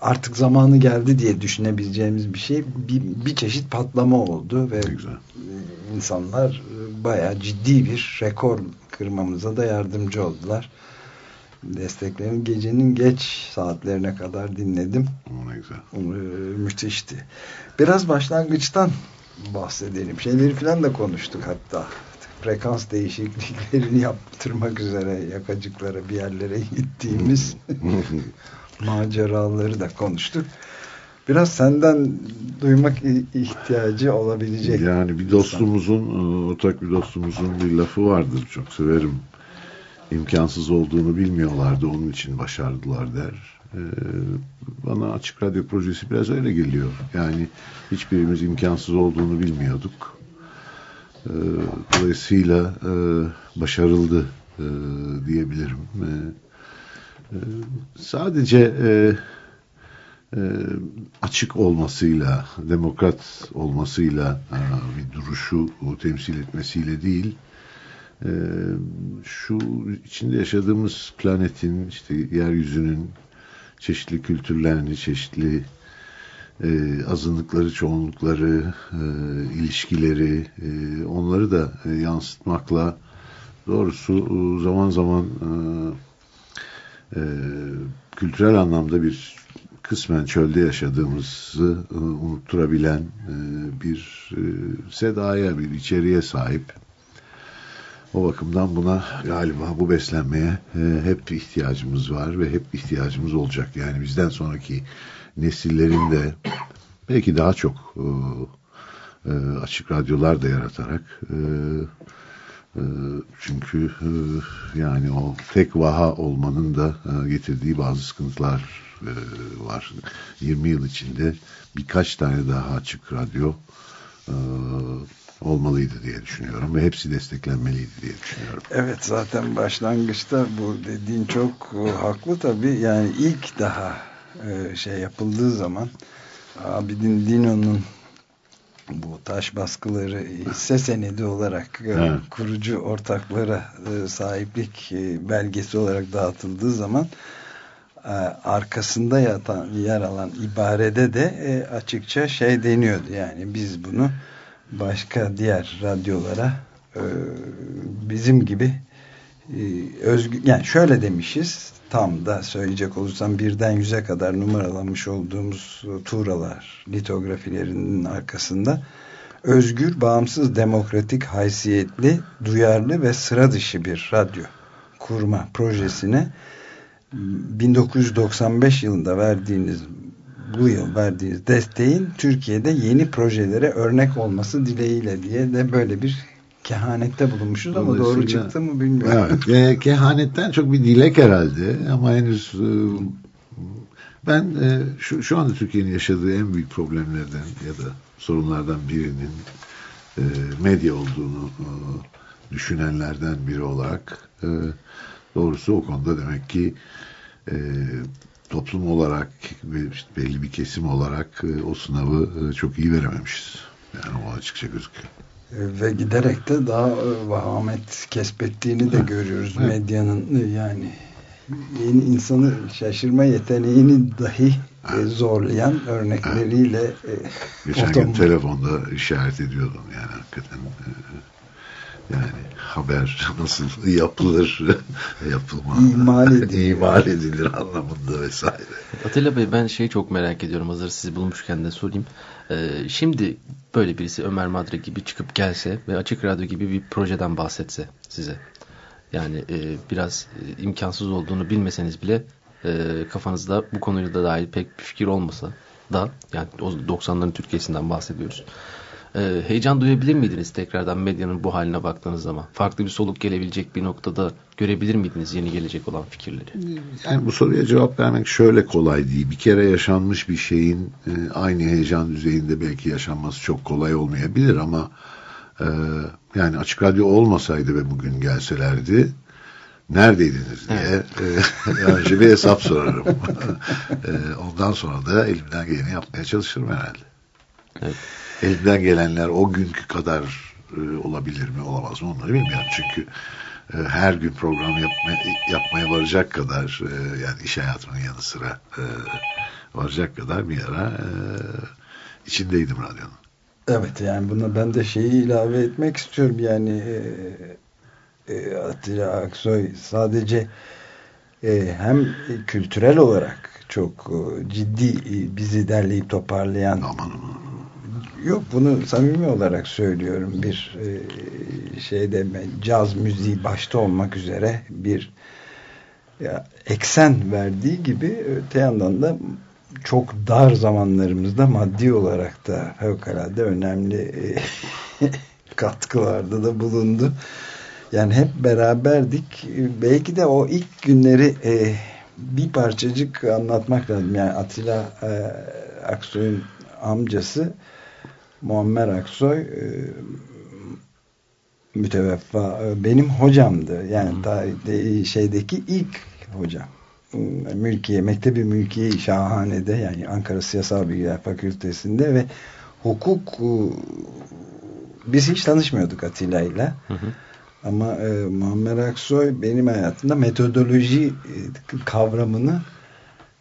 Speaker 1: artık zamanı geldi diye düşünebileceğimiz bir şey bir, bir çeşit patlama oldu ve
Speaker 10: güzel.
Speaker 1: e, insanlar e, bayağı ciddi bir rekor kırmamıza da yardımcı oldular. Desteklerini gecenin geç saatlerine kadar dinledim.
Speaker 10: O ne güzel.
Speaker 1: Müthişti. Biraz başlangıçtan bahsedelim. Şeyleri falan da konuştuk hatta. Frekans değişikliklerini yaptırmak üzere yakacıklara bir yerlere gittiğimiz maceraları da konuştuk. Biraz senden duymak ihtiyacı olabilecek.
Speaker 10: Yani bir dostumuzun, e, ortak bir dostumuzun bir lafı vardır. Çok severim. İmkansız olduğunu bilmiyorlardı. Onun için başardılar der. E, Bana Açık Radyo projesi biraz öyle geliyor. Yani hiçbirimiz imkansız olduğunu bilmiyorduk. E, Dolayısıyla başarıldı diyebilirim. Sadece e, e, açık olmasıyla, demokrat olmasıyla e, bir duruşu temsil etmesiyle değil, e, şu içinde yaşadığımız planetin, işte yeryüzünün çeşitli kültürlerini, çeşitli e, azınlıkları, çoğunlukları, e, ilişkileri, e, onları da e, yansıtmakla doğrusu e, zaman zaman e, e, kültürel anlamda bir kısmen çölde yaşadığımızı e, unutturabilen e, bir e, sedaya, bir içeriğe sahip. O bakımdan buna galiba bu beslenmeye e, hep ihtiyacımız var ve hep ihtiyacımız olacak. Yani bizden sonraki nesillerin de belki daha çok e, e, açık radyolar da yaratarak e, çünkü e, yani o tek vaha olmanın da e, getirdiği bazı sıkıntılar e, var. 20 yıl içinde birkaç tane daha açık radyo olmalıydı diye düşünüyorum ve hepsi desteklenmeliydi diye düşünüyorum.
Speaker 1: Evet zaten başlangıçta bu dediğin çok haklı tabii. Yani ilk daha şey yapıldığı zaman Abidin Dino'nun bu taş baskıları hisse senedi olarak e,
Speaker 10: Evet.
Speaker 1: kurucu ortaklara e, sahiplik e, belgesi olarak dağıtıldığı zaman arkasında yatan yer alan ibarede de açıkça şey deniyordu yani biz bunu başka diğer radyolara bizim gibi özgü yani şöyle demişiz tam da söyleyecek olursam birden yüze kadar numaralanmış olduğumuz tuğralar litografilerinin arkasında özgür, bağımsız, demokratik, haysiyetli, duyarlı ve sıra dışı bir radyo kurma projesine 1995 yılında verdiğiniz bu yıl verdiğiniz desteğin Türkiye'de yeni projelere örnek olması dileğiyle diye de böyle bir kehanette bulunmuşuz ama doğru çıktı mı bilmiyorum.
Speaker 10: Evet, kehanetten çok bir dilek herhalde ama henüz e, ben e, şu, şu anda Türkiye'nin yaşadığı en büyük problemlerden ya da sorunlardan birinin e, medya olduğunu düşünenlerden biri olarak doğrusu o konuda demek ki toplum olarak belli bir kesim olarak o sınavı çok iyi verememişiz. Yani o açıkça gözüküyor.
Speaker 1: E, ve giderek de daha e, vahamet kesbettiğini de görüyoruz
Speaker 10: Evet.
Speaker 1: medyanın e, yani yeni insanı şaşırma yeteneğini dahi zorlayan örnekleriyle e,
Speaker 10: Geçen gün telefonda işaret ediyordum yani hakikaten. Yani haber nasıl yapılır, yapılma,
Speaker 1: İmal edilir.
Speaker 10: imal edilir anlamında vesaire.
Speaker 2: Atilla Bey ben şeyi çok merak ediyorum hazır sizi bulmuşken de sorayım. Ee, şimdi böyle birisi Ömer Madre gibi çıkıp gelse ve Açık Radyo gibi bir projeden bahsetse size. Yani e, biraz e, imkansız olduğunu bilmeseniz bile e, kafanızda bu konuyla da dair pek bir fikir olmasa da yani o 90'ların Türkiye'sinden bahsediyoruz. E, heyecan duyabilir miydiniz tekrardan medyanın bu haline baktığınız zaman? Farklı bir soluk gelebilecek bir noktada görebilir miydiniz yeni gelecek olan fikirleri?
Speaker 10: Yani bu soruya cevap vermek şöyle kolay değil. Bir kere yaşanmış bir şeyin e, aynı heyecan düzeyinde belki yaşanması çok kolay olmayabilir ama e, yani açık radyo olmasaydı ve bugün gelselerdi neredeydiniz diye e, önce bir hesap sorarım. E, ondan sonra da elimden geleni yapmaya çalışırım herhalde.
Speaker 2: Evet.
Speaker 10: Elimden gelenler o günkü kadar e, olabilir mi olamaz mı onları bilmiyorum. Çünkü e, her gün program yapma, yapmaya varacak kadar e, yani iş hayatımın yanı sıra e, varacak kadar bir ara e, içindeydim radyonun.
Speaker 1: Evet yani buna ben de şeyi ilave etmek istiyorum yani e, e, Atilla Aksoy sadece e, hem kültürel olarak çok e, ciddi e, bizi derleyip toparlayan
Speaker 10: Aman aman.
Speaker 1: Yok bunu samimi olarak söylüyorum bir e, şeyde caz müziği başta olmak üzere bir ya, eksen verdiği gibi öte yandan da çok dar zamanlarımızda maddi olarak da fevkalade önemli e, katkılarda da bulundu. Yani hep beraberdik. Belki de o ilk günleri e, bir parçacık anlatmak lazım. Yani Atilla e, Aksoy'un amcası Muammer Aksoy e, müteveffa e, benim hocamdı. Yani tarihte, şeydeki ilk hocam. Mülkiye, Mektebi Mülkiye Şahane'de yani Ankara Siyasal Bilgiler Fakültesi'nde ve hukuk e, biz hiç tanışmıyorduk Atilla ile. Ama e, Muammer Aksoy benim hayatımda metodoloji e, kavramını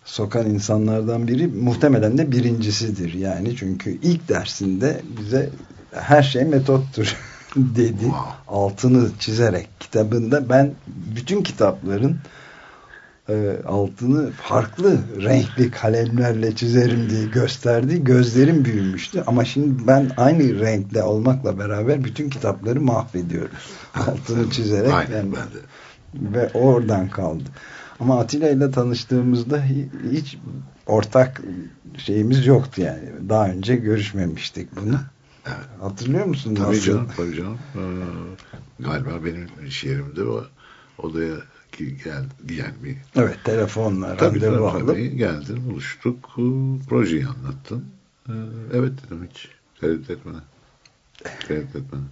Speaker 1: sokan insanlardan biri muhtemelen de birincisidir. Yani çünkü ilk dersinde bize her şey metottur dedi.
Speaker 10: Wow.
Speaker 1: Altını çizerek kitabında ben bütün kitapların e, altını farklı renkli kalemlerle çizerim diye gösterdi. Gözlerim büyümüştü. Ama şimdi ben aynı renkte olmakla beraber bütün kitapları mahvediyorum. Altını çizerek.
Speaker 10: Aynen
Speaker 1: yani-
Speaker 10: ben de.
Speaker 1: ve oradan kaldı. Ama Atilla ile tanıştığımızda hi- hiç ortak şeyimiz yoktu yani. Daha önce görüşmemiştik bunu. Hatırlıyor musun?
Speaker 10: Tabii
Speaker 1: nasıl?
Speaker 10: canım, tabii canım. Ee, galiba benim iş yerimde o odaya geldi yani bir
Speaker 1: Evet telefonla
Speaker 10: tabii, tabii,
Speaker 1: randevu alıp
Speaker 10: tabii, geldin buluştuk ee, projeyi anlattın Ee, evet dedim hiç tereddüt etmeden tereddüt etmeden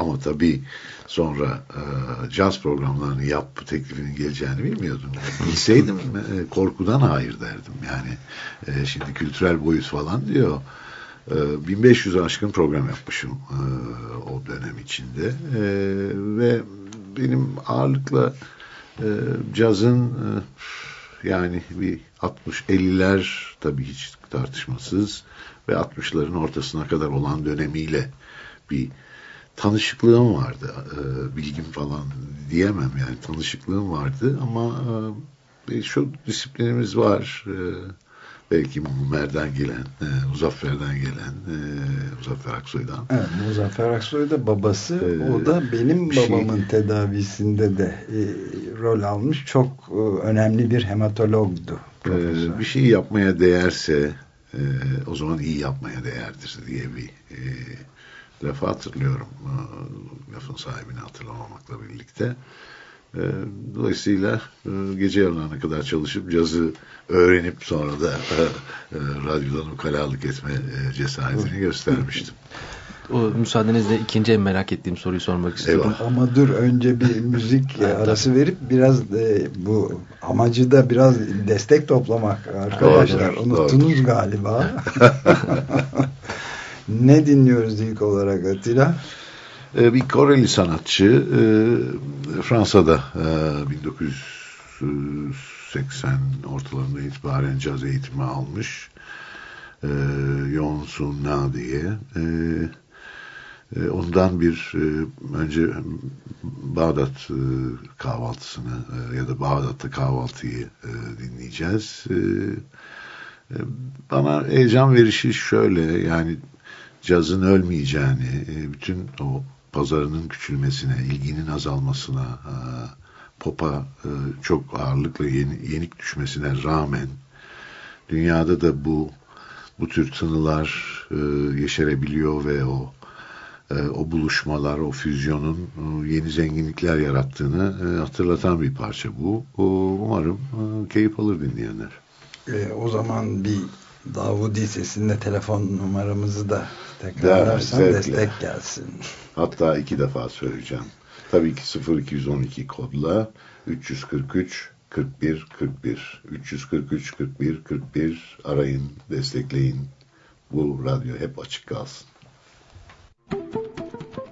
Speaker 10: ama tabii sonra e, caz programlarını yap teklifinin geleceğini bilmiyordum. Bilseydim e, korkudan hayır derdim. Yani e, şimdi kültürel boyut falan diyor. E, 1500 aşkın program yapmışım e, o dönem içinde. E, ve benim ağırlıkla e, cazın e, yani bir 60-50'ler tabii hiç tartışmasız ve 60'ların ortasına kadar olan dönemiyle bir tanışıklığım vardı. E, bilgim falan diyemem yani tanışıklığım vardı ama e, şu disiplinimiz var. E, belki Muammer'den gelen, e, Muzaffer'den gelen, e, Muzaffer Aksoy'dan.
Speaker 1: Evet, Muzaffer Aksoy da babası
Speaker 10: Ee,
Speaker 1: o da benim
Speaker 10: şey-
Speaker 1: babamın tedavisinde de e, rol almış. Çok e, önemli bir hematologdu. Profesör.
Speaker 10: Ee, bir şey yapmaya değerse e, o zaman iyi yapmaya değerdir diye bir e, lafı hatırlıyorum. E, lafın sahibini hatırlamamakla birlikte. E, dolayısıyla e, gece yarılarına kadar çalışıp cazı öğrenip sonra da radyodan ukalalık etme cesaretini göstermiştim.
Speaker 2: O müsaadenizle ikinci en merak ettiğim soruyu sormak istiyorum.
Speaker 10: Eyvah.
Speaker 1: Ama dur önce bir müzik arası verip biraz e, bu amacı da biraz destek toplamak arkadaşlar.
Speaker 10: Doğrudur,
Speaker 1: Unuttunuz galiba. ne dinliyoruz ilk olarak Atilla?
Speaker 10: E, bir Koreli sanatçı e, Fransa'da e, 1980 ortalarında itibaren caz eğitimi almış. E, Yon Sun Na diye. E, e, ondan bir e, önce Bağdat e, kahvaltısını e, ya da Bağdat'ta kahvaltıyı e, dinleyeceğiz. E, e, bana heyecan verişi şöyle yani cazın ölmeyeceğini, e, bütün o pazarının küçülmesine, ilginin azalmasına, e, pop'a e, çok ağırlıkla yeni, yenik düşmesine rağmen dünyada da bu bu tür tınılar yeşerebiliyor ve o o buluşmalar, o füzyonun yeni zenginlikler yarattığını hatırlatan bir parça bu. Umarım keyif alır dinleyenler.
Speaker 1: E, o zaman bir Davudi sesinde telefon numaramızı da tekrarlarsan
Speaker 10: zevkle.
Speaker 1: destek gelsin.
Speaker 10: Hatta iki defa söyleyeceğim. Tabii ki 0212 kodla 343 41 41 343 41 41 arayın, destekleyin. Bu radyo hep açık kalsın.
Speaker 11: Stoom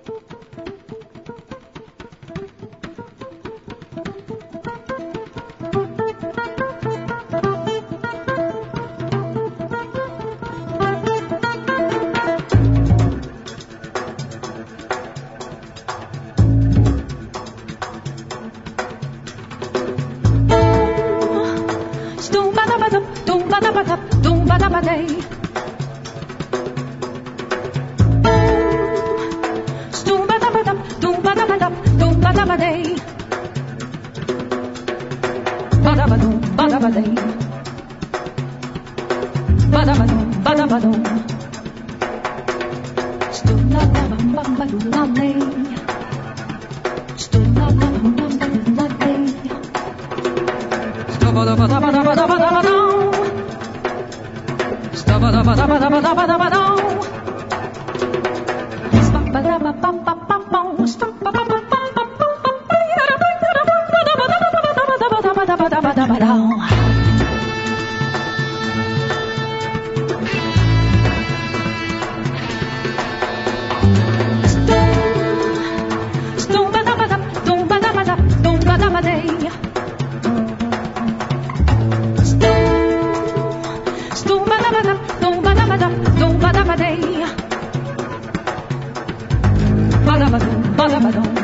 Speaker 11: la balance.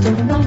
Speaker 11: Stop,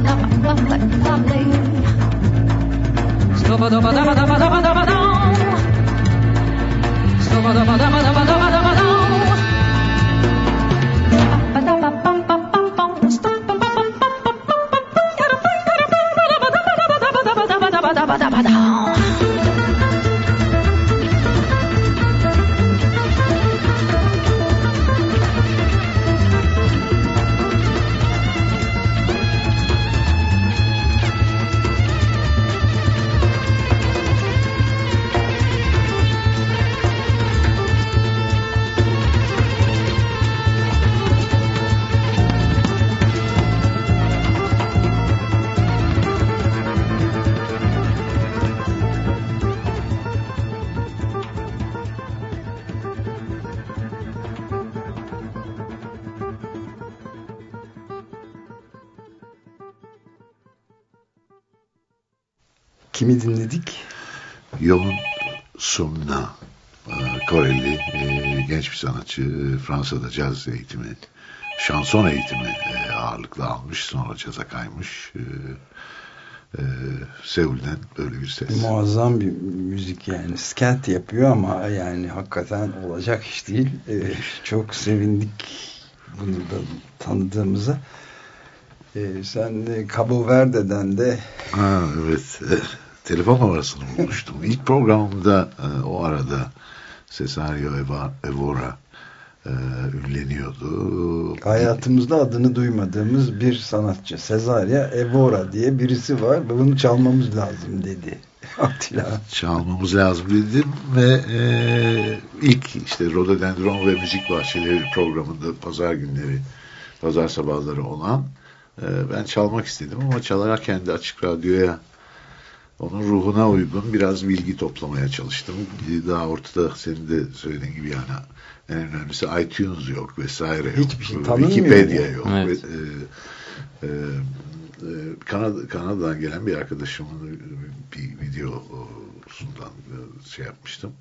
Speaker 1: Kimi dinledik?
Speaker 10: Yoon Sumna, e, Koreli e, genç bir sanatçı. E, Fransa'da caz eğitimi, şanson eğitimi ağırlıklı almış. Sonra caza kaymış. Seul'den böyle bir ses.
Speaker 1: Muazzam bir müzik yani. Scat yapıyor ama yani hakikaten olacak iş değil. Çok sevindik bunu da tanıdığımıza. Ee, sen de Cabo Verde'den de
Speaker 10: Ha, evet. Telefon numarasını bulmuştum. İlk programda e, o arada Cesario Evora e, ünleniyordu.
Speaker 1: hayatımızda adını duymadığımız bir sanatçı Cesaria Evora diye birisi var ve bunu çalmamız lazım dedi. Atilla.
Speaker 10: çalmamız lazım dedim ve e, ilk işte Rododendron ve Müzik Bahçeleri programında pazar günleri, pazar sabahları olan e, ben çalmak istedim ama çalarak kendi açık radyoya onun ruhuna uygun biraz bilgi toplamaya çalıştım. Daha ortada senin de söylediğin gibi yani en önemlisi iTunes yok vesaire yok.
Speaker 1: Hiçbir şey tanınmıyor
Speaker 10: Wikipedia
Speaker 1: yani.
Speaker 10: yok.
Speaker 2: Evet.
Speaker 10: Ve, e, e, e, Kanada, Kanada'dan gelen bir arkadaşımın bir videosundan şey yapmıştım.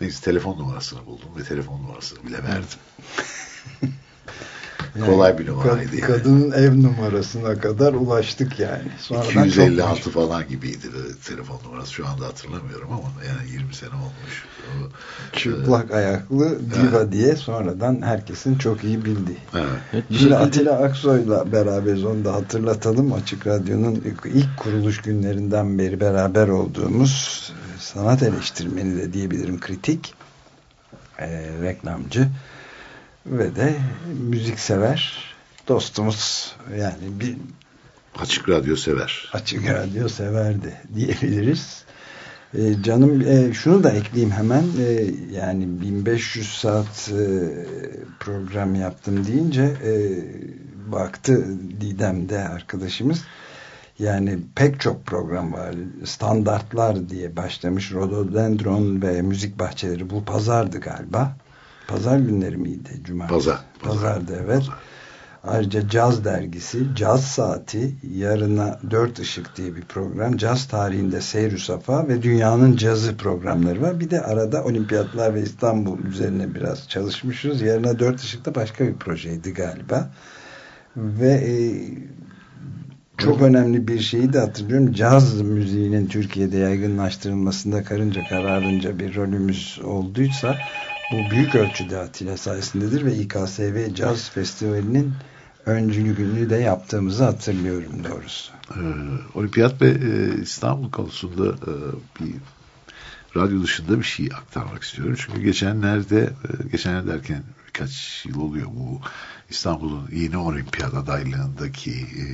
Speaker 10: Neyse telefon numarasını buldum ve telefon numarasını bile verdim. Kolay bir numaraydı
Speaker 1: kad-
Speaker 10: yani.
Speaker 1: Kadının ev numarasına kadar ulaştık yani. Sonradan çok
Speaker 10: 256 falan gibiydi telefon numarası. Şu anda hatırlamıyorum ama yani 20 sene olmuş. O,
Speaker 1: çıplak ayaklı diva diye sonradan herkesin çok iyi bildiği.
Speaker 10: Evet.
Speaker 2: Evet,
Speaker 1: Şimdi
Speaker 2: şekilde
Speaker 1: Atilla Aksoy'la beraberiz onu da hatırlatalım. Açık Radyo'nun ilk- ilk kuruluş günlerinden beri beraber olduğumuz e, sanat eleştirmeni de diyebilirim kritik, e, reklamcı ve de müziksever dostumuz yani bir
Speaker 10: Açık radyo sever.
Speaker 1: açık radyo severdi diyebiliriz. E, canım e, şunu da ekleyeyim hemen e, yani 1500 saat e, program yaptım deyince e, baktı Didem'de arkadaşımız yani pek çok program var standartlar diye başlamış Rododendron ve müzik bahçeleri bu pazardı galiba pazar günleri miydi cumartesi
Speaker 10: Pazar, pazar.
Speaker 1: pazardı evet
Speaker 10: Pazar.
Speaker 1: Ayrıca Caz Dergisi, Caz Saati, Yarına Dört Işık diye bir program, Caz tarihinde Seyr Safa ve Dünyanın Cazı programları var. Bir de arada Olimpiyatlar ve İstanbul üzerine biraz çalışmışız. Yarına Dört Işık da başka bir projeydi galiba. Ve e, çok önemli bir şeyi de hatırlıyorum. Caz müziğinin Türkiye'de yaygınlaştırılmasında karınca kararınca bir rolümüz olduysa bu büyük ölçüde Atilla sayesindedir ve İKSV Caz Festivali'nin öncülüğünü de yaptığımızı hatırlıyorum doğrusu.
Speaker 10: Ee, Olimpiyat ve e, İstanbul konusunda e, bir radyo dışında bir şey aktarmak istiyorum. Çünkü geçenlerde, e, geçenler derken birkaç yıl oluyor bu İstanbul'un yeni olimpiyat adaylığındaki e,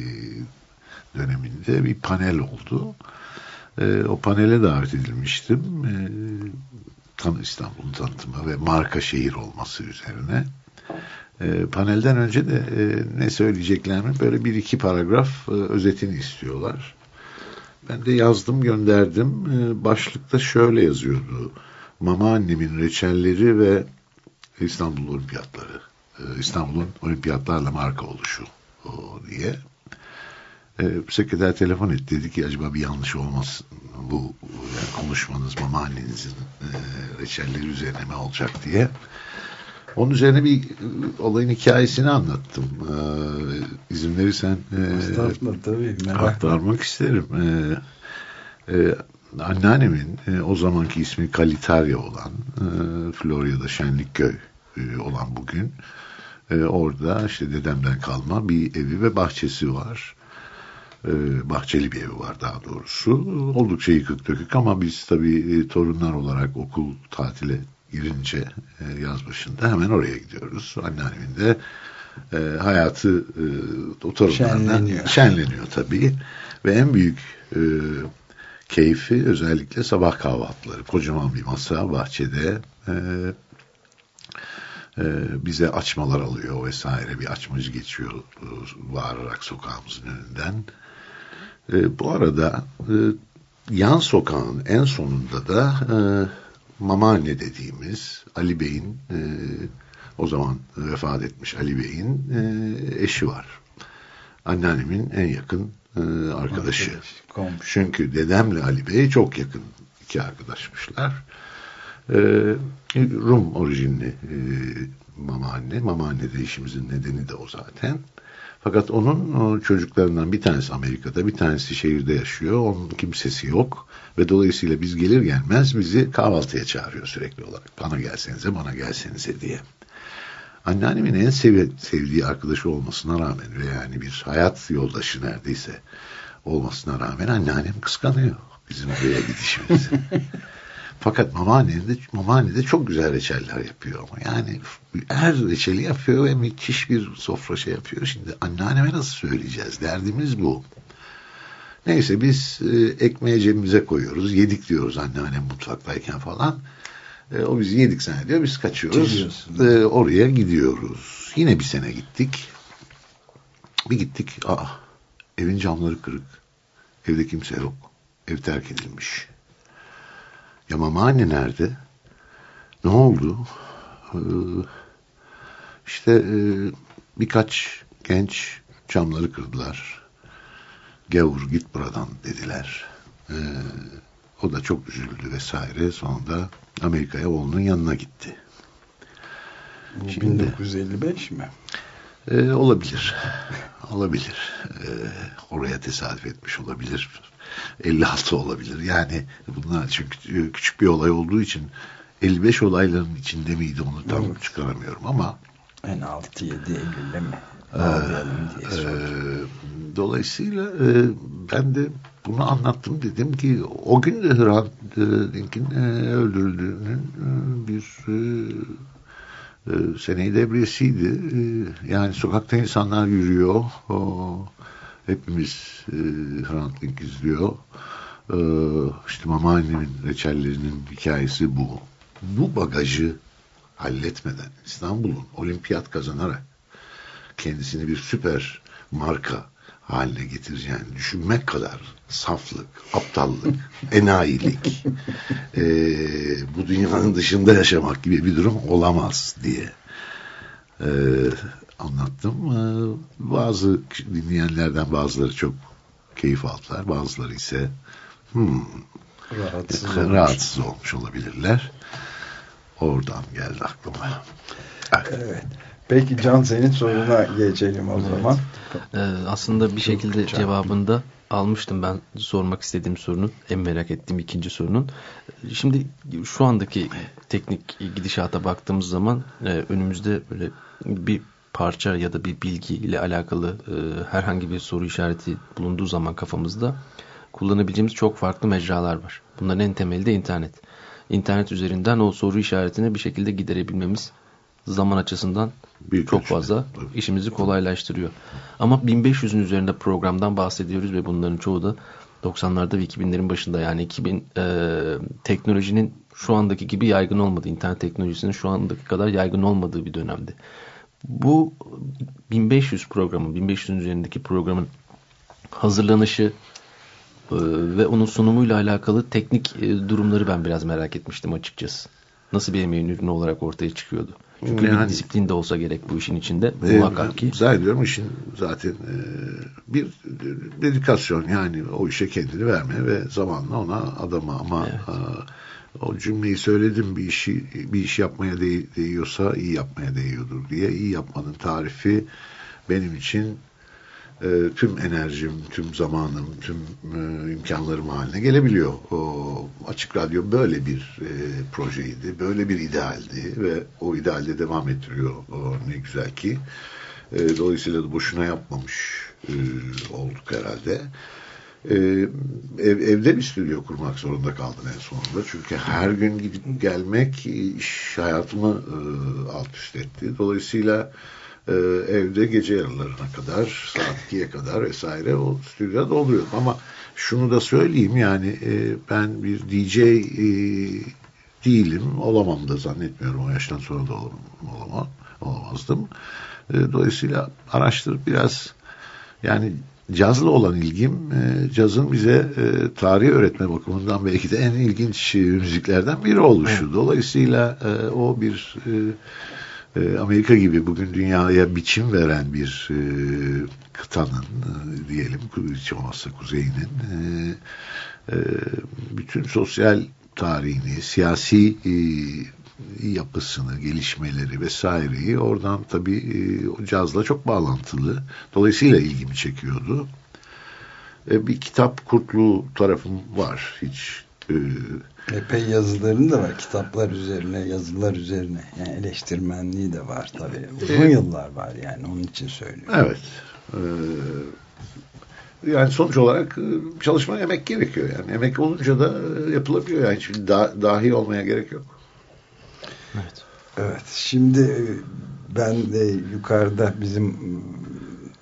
Speaker 10: döneminde bir panel oldu. E, o panele davet edilmiştim. E, tan İstanbul'un tanıtımı ve marka şehir olması üzerine. E, panelden önce de e, ne söyleyeceklerini böyle bir iki paragraf e, özetini istiyorlar. Ben de yazdım gönderdim. E, başlıkta şöyle yazıyordu. Mama annemin reçelleri ve İstanbul Olimpiyatları. E, İstanbul'un olimpiyatlarla marka oluşu o, diye. E, sekreter telefon etti. Dedi ki acaba bir yanlış olmasın bu yani konuşmanız mama annenizin e, reçelleri üzerine mi olacak diye. Onun üzerine bir e, olayın hikayesini anlattım. Ee, izin verirsen e,
Speaker 1: tabii.
Speaker 10: Aktarmak isterim. Ee, e, anneannemin e, o zamanki ismi Kalitarya olan e, Florya'da Şenlikköy e, olan bugün e, orada işte dedemden kalma bir evi ve bahçesi var. E, bahçeli bir evi var daha doğrusu. Oldukça yıkık dökük ama biz tabii e, torunlar olarak okul tatile girince e, yaz başında hemen oraya gidiyoruz. Anneannemin de e, hayatı e, o torunlarla
Speaker 1: Şenleniyor.
Speaker 10: şenleniyor tabii. Ve en büyük e, keyfi özellikle sabah kahvaltıları. Kocaman bir masa bahçede e, e, bize açmalar alıyor vesaire. Bir açmacı geçiyor e, bağırarak sokağımızın önünden. E, bu arada e, yan sokağın en sonunda da e, Mamaanne dediğimiz Ali Bey'in e, o zaman vefat etmiş Ali Bey'in e, eşi var. Anneannemin en yakın e, arkadaşı.
Speaker 1: Arkadaş, komşu.
Speaker 10: Çünkü dedemle Ali Bey çok yakın iki arkadaşmışlar. E, Rum orijinli e, mama anne. Mama anne de işimizin nedeni de o zaten. Fakat onun o çocuklarından bir tanesi Amerika'da, bir tanesi şehirde yaşıyor. Onun kimsesi yok. Ve dolayısıyla biz gelir gelmez bizi kahvaltıya çağırıyor sürekli olarak. Bana gelsenize, bana gelsenize diye. Anneannemin en sev sevdiği arkadaşı olmasına rağmen ve yani bir hayat yoldaşı neredeyse olmasına rağmen anneannem kıskanıyor bizim buraya gidişimizi. Fakat mamaanne de, mamaanne de çok güzel reçeller yapıyor ama yani her reçeli yapıyor ve müthiş bir sofra şey yapıyor. Şimdi anneanneme nasıl söyleyeceğiz? Derdimiz bu. Neyse biz e, ekmeği cebimize koyuyoruz. Yedik diyoruz anneannem mutfaktayken falan. E, o bizi yedik zannediyor. Biz kaçıyoruz. E, oraya gidiyoruz. Yine bir sene gittik. Bir gittik. Aa, evin camları kırık. Evde kimse yok. Ev terk edilmiş. Ya mama anne nerede? Ne oldu? Ee, işte e, birkaç genç camları kırdılar. Gavur git buradan dediler. Ee, o da çok üzüldü vesaire. Sonunda Amerika'ya oğlunun yanına gitti.
Speaker 1: Bu
Speaker 10: Şimdi-
Speaker 1: 1955 mi?
Speaker 10: Ee, olabilir. Olabilir. Ee, oraya tesadüf etmiş olabilir. 56 olabilir. Yani bunlar çünkü küçük bir olay olduğu için 55 olayların içinde miydi onu tam
Speaker 1: Evet.
Speaker 10: çıkaramıyorum ama
Speaker 1: En 6-7 Eylül'de mi? Diye
Speaker 10: e, dolayısıyla e, ben de bunu anlattım dedim ki o gün de Hrant Dink'in e, öldürüldüğünün e, bir e, e, seneyi devriyesiydi. E, yani sokakta insanlar yürüyor. O, hepimiz e, Hrant Dink izliyor. E, işte mama annemin reçellerinin hikayesi bu. Bu bagajı halletmeden İstanbul'un olimpiyat kazanarak kendisini bir süper marka haline getireceğini düşünmek kadar saflık, aptallık, enayilik, eee, bu dünyanın dışında yaşamak gibi bir durum olamaz diye eee, anlattım. Eee, bazı dinleyenlerden bazıları çok keyif aldılar, bazıları ise hmm,
Speaker 1: Rahatsız
Speaker 10: rahatsız,
Speaker 1: olmuş.
Speaker 10: olmuş olabilirler. Oradan geldi aklıma.
Speaker 1: Evet. Peki Can senin soruna geçelim o zaman.
Speaker 2: Ee, aslında bir şekilde
Speaker 1: Çok-
Speaker 2: cevabında almıştım ben sormak istediğim sorunun, en merak ettiğim ikinci sorunun. Şimdi şu andaki teknik gidişata baktığımız zaman e, önümüzde böyle bir parça ya da bir bilgi ile alakalı e, herhangi bir soru işareti bulunduğu zaman kafamızda kullanabileceğimiz çok farklı mecralar var. Bunların en temeli de internet. İnternet üzerinden o soru işaretini bir şekilde giderebilmemiz zaman açısından
Speaker 10: Büyük
Speaker 2: çok
Speaker 10: ölçüde,
Speaker 2: fazla
Speaker 10: tabii.
Speaker 2: işimizi kolaylaştırıyor. Ama 1500'ün üzerinde programdan bahsediyoruz ve bunların çoğu da 90'larda ve 2000'lerin başında yani 2000 e, teknolojinin şu andaki gibi yaygın olmadığı, internet teknolojisinin şu andaki kadar yaygın olmadığı bir dönemdi. Bu 1500 programı, 1500'ün üzerindeki programın hazırlanışı e, ve onun sunumuyla alakalı teknik e, durumları ben biraz merak etmiştim açıkçası. Nasıl bir emeğin ürünü olarak ortaya çıkıyordu? Çünkü bir
Speaker 10: Yani-
Speaker 2: disiplin de olsa gerek bu işin içinde.
Speaker 10: Ee,
Speaker 2: Muhakkak ki.
Speaker 10: Zannediyorum işin zaten e, bir dedikasyon yani o işe kendini verme ve zamanla ona adama ama o cümleyi söyledim bir işi bir iş yapmaya değ- değiyorsa iyi yapmaya değiyordur diye iyi yapmanın tarifi benim için e, tüm enerjim, tüm zamanım, tüm e, imkanlarım haline gelebiliyor. O açık radyo böyle bir e, projeydi, böyle bir idealdi ve o idealde devam ettiriyor. O ne güzel ki. E, dolayısıyla da boşuna yapmamış e, olduk herhalde. E, ev, evde bir stüdyo kurmak zorunda kaldım en sonunda. Çünkü her gün gidip gelmek iş hayatımı e, alt üst etti. Dolayısıyla e, evde gece yarılarına kadar, saat 2'ye kadar vesaire o stüdyoda doluyordum. Ama şunu da söyleyeyim yani e, ben bir DJ e, değilim. Olamam da zannetmiyorum. O yaştan sonra da olamam, olamam, olamazdım. E, dolayısıyla araştırıp biraz yani cazla olan ilgim e, cazın bize e, tarih öğretme bakımından belki de en ilginç e, müziklerden biri oluşu. Dolayısıyla o bir Amerika gibi bugün dünyaya biçim veren bir kıtanın diyelim hiç olmazsa kuzeyinin bütün sosyal tarihini, siyasi yapısını, gelişmeleri vesaireyi oradan tabii e, cazla çok bağlantılı. Dolayısıyla ilgimi çekiyordu. E, bir kitap kurtluğu tarafım var. Hiç e,
Speaker 1: Epey yazıların da var. Kitaplar üzerine, yazılar üzerine. Yani eleştirmenliği de var tabii. Uzun
Speaker 10: Evet.
Speaker 1: yıllar var yani onun için söylüyorum.
Speaker 10: Evet. Ee, yani sonuç olarak e, çalışma emek gerekiyor yani. Emek olunca da e, yapılabiliyor yani. Şimdi da, dahi olmaya gerek yok.
Speaker 2: Evet.
Speaker 1: Evet. Şimdi e, ben de yukarıda bizim m,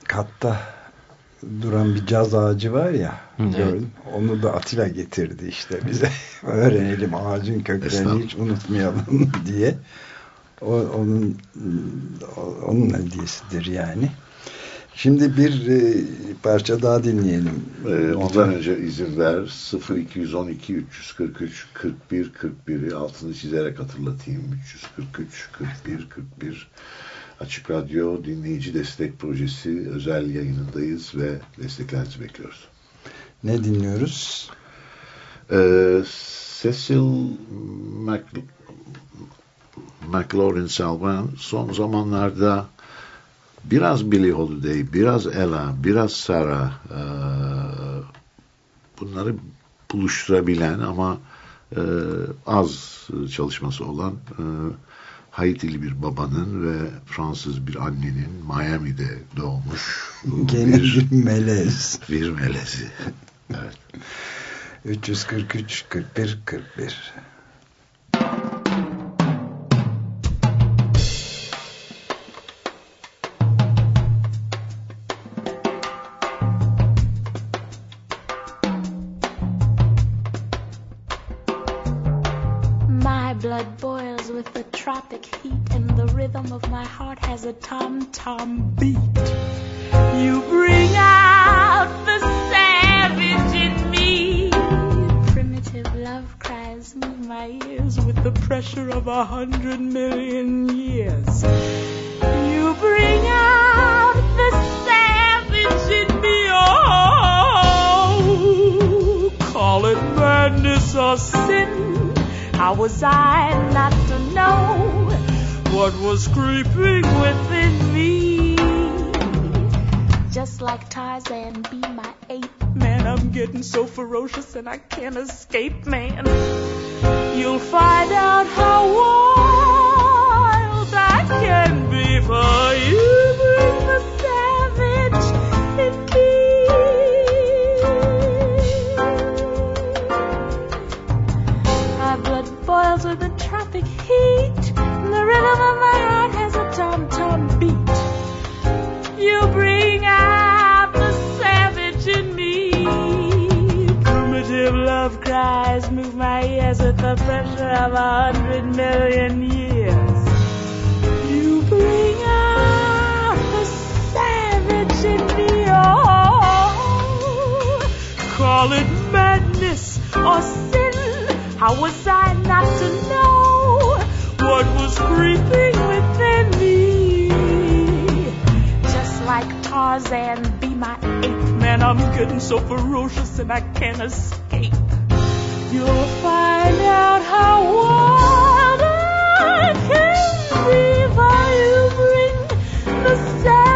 Speaker 1: katta duran bir caz ağacı var ya
Speaker 2: evet.
Speaker 1: gördüm. Onu da Atilla getirdi işte bize. Öğrenelim ağacın köklerini hiç unutmayalım diye. O, onun onun hediyesidir yani. Şimdi bir e, parça daha dinleyelim.
Speaker 10: Ee, ondan önce izin ver 0212 343 41 41'i altını çizerek hatırlatayım 343 41 41 Açık Radyo Dinleyici Destek Projesi özel yayınındayız ve desteklerinizi bekliyoruz.
Speaker 1: Ne dinliyoruz?
Speaker 10: Ee, Cecil Mac McLaurin Salvan son zamanlarda biraz Billie Holiday, biraz Ella, biraz Sarah e, bunları buluşturabilen ama e, az çalışması olan e, Haitili bir babanın ve Fransız bir annenin Miami'de doğmuş
Speaker 1: Gene
Speaker 10: bir,
Speaker 1: bir melez.
Speaker 10: bir melezi. Evet.
Speaker 1: 343 41 41
Speaker 7: of my heart has a tom tom beat. You bring out the savage in me. Primitive love cries move my ears with the pressure of a hundred million years. You bring out the savage in me. Oh, call it madness or sin. How was I not to know what was creeping within me? Just like Tarzan, be my ape. Man, I'm getting so ferocious and I can't escape, man. You'll find out how wild I can be for you. The pressure of a hundred million years. You bring out the savage in me. Oh, call it madness or sin. How was I not to know what was creeping within me? Just like Tarzan, be my ape. Man, I'm getting so ferocious and I can't escape. The savage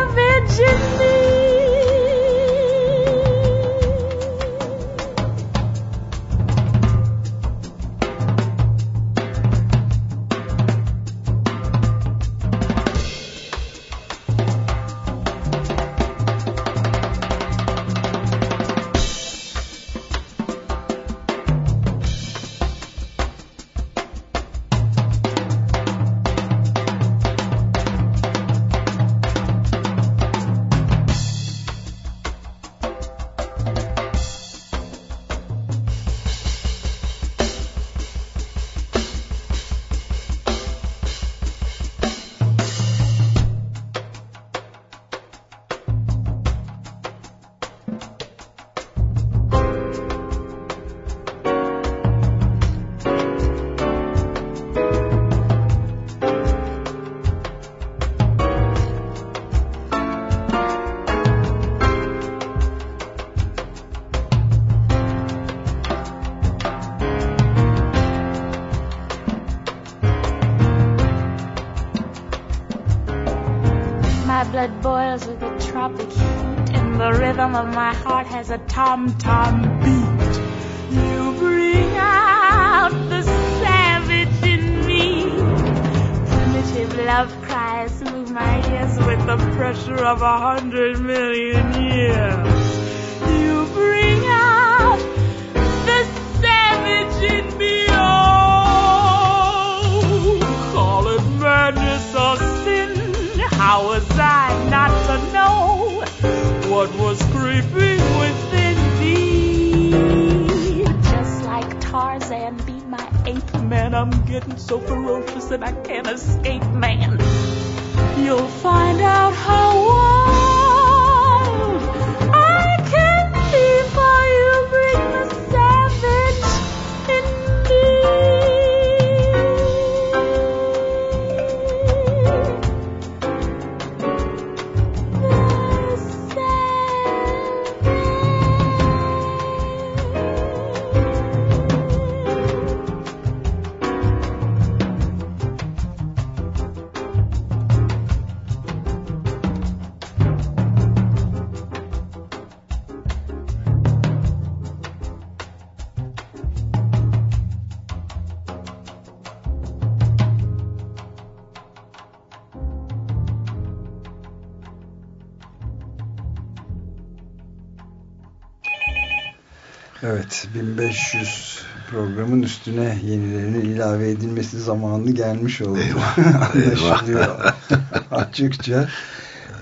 Speaker 1: 1500 programın üstüne yenilerinin ilave edilmesi zamanı gelmiş oldu. Anlaşılıyor açıkça.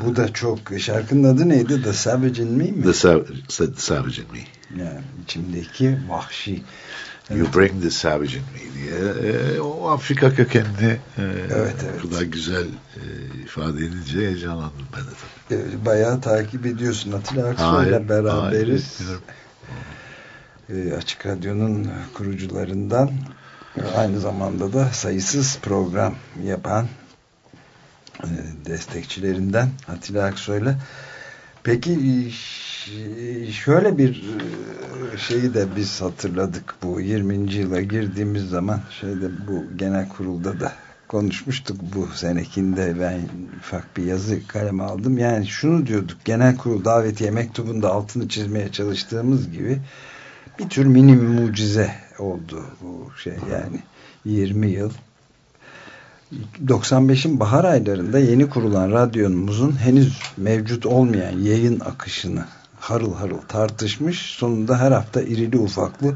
Speaker 1: Bu da çok şarkının adı neydi? The Savage in Me mi?
Speaker 10: The, Sav the Savage in Me.
Speaker 1: Yani içimdeki vahşi.
Speaker 10: You bring the savage in me diye. E, o Afrika kökenli e,
Speaker 1: Evet, evet.
Speaker 10: kadar güzel e, ifade edince heyecanlandım ben de tabii.
Speaker 1: E, Bayağı takip ediyorsun. Atilla Aksoy'la beraberiz.
Speaker 10: hayır,
Speaker 1: Açık Radyo'nun kurucularından e, aynı zamanda da sayısız program yapan e, destekçilerinden Atilla Aksoy'la. Peki şöyle bir e, şeyi de biz hatırladık bu 20. yıla girdiğimiz zaman şeyde bu genel kurulda da konuşmuştuk bu senekinde ben ufak bir yazı kaleme aldım. Yani şunu diyorduk genel kurul davetiye mektubunda altını çizmeye çalıştığımız gibi bir tür mini mucize oldu bu şey yani 20 yıl 95'in bahar aylarında yeni kurulan radyomuzun henüz mevcut olmayan yayın akışını harıl harıl tartışmış. Sonunda her hafta irili ufaklı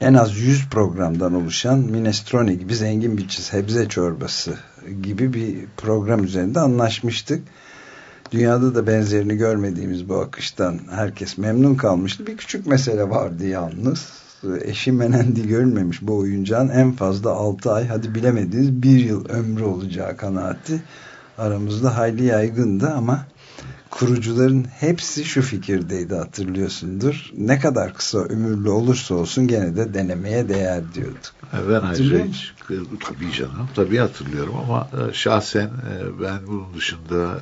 Speaker 1: en az 100 programdan oluşan minestrone gibi zengin bir sebze çorbası gibi bir program üzerinde anlaşmıştık. Dünyada da benzerini görmediğimiz bu akıştan herkes memnun kalmıştı. Bir küçük mesele vardı yalnız. Eşi menendi görülmemiş bu oyuncağın en fazla 6 ay hadi bilemediniz 1 yıl ömrü olacağı kanaati aramızda hayli yaygındı ama kurucuların hepsi şu fikirdeydi hatırlıyorsundur. Ne kadar kısa ömürlü olursa olsun gene de denemeye değer diyorduk.
Speaker 10: Ben ayrıca hiç, tabii canım tabii hatırlıyorum ama e, şahsen e, ben bunun dışında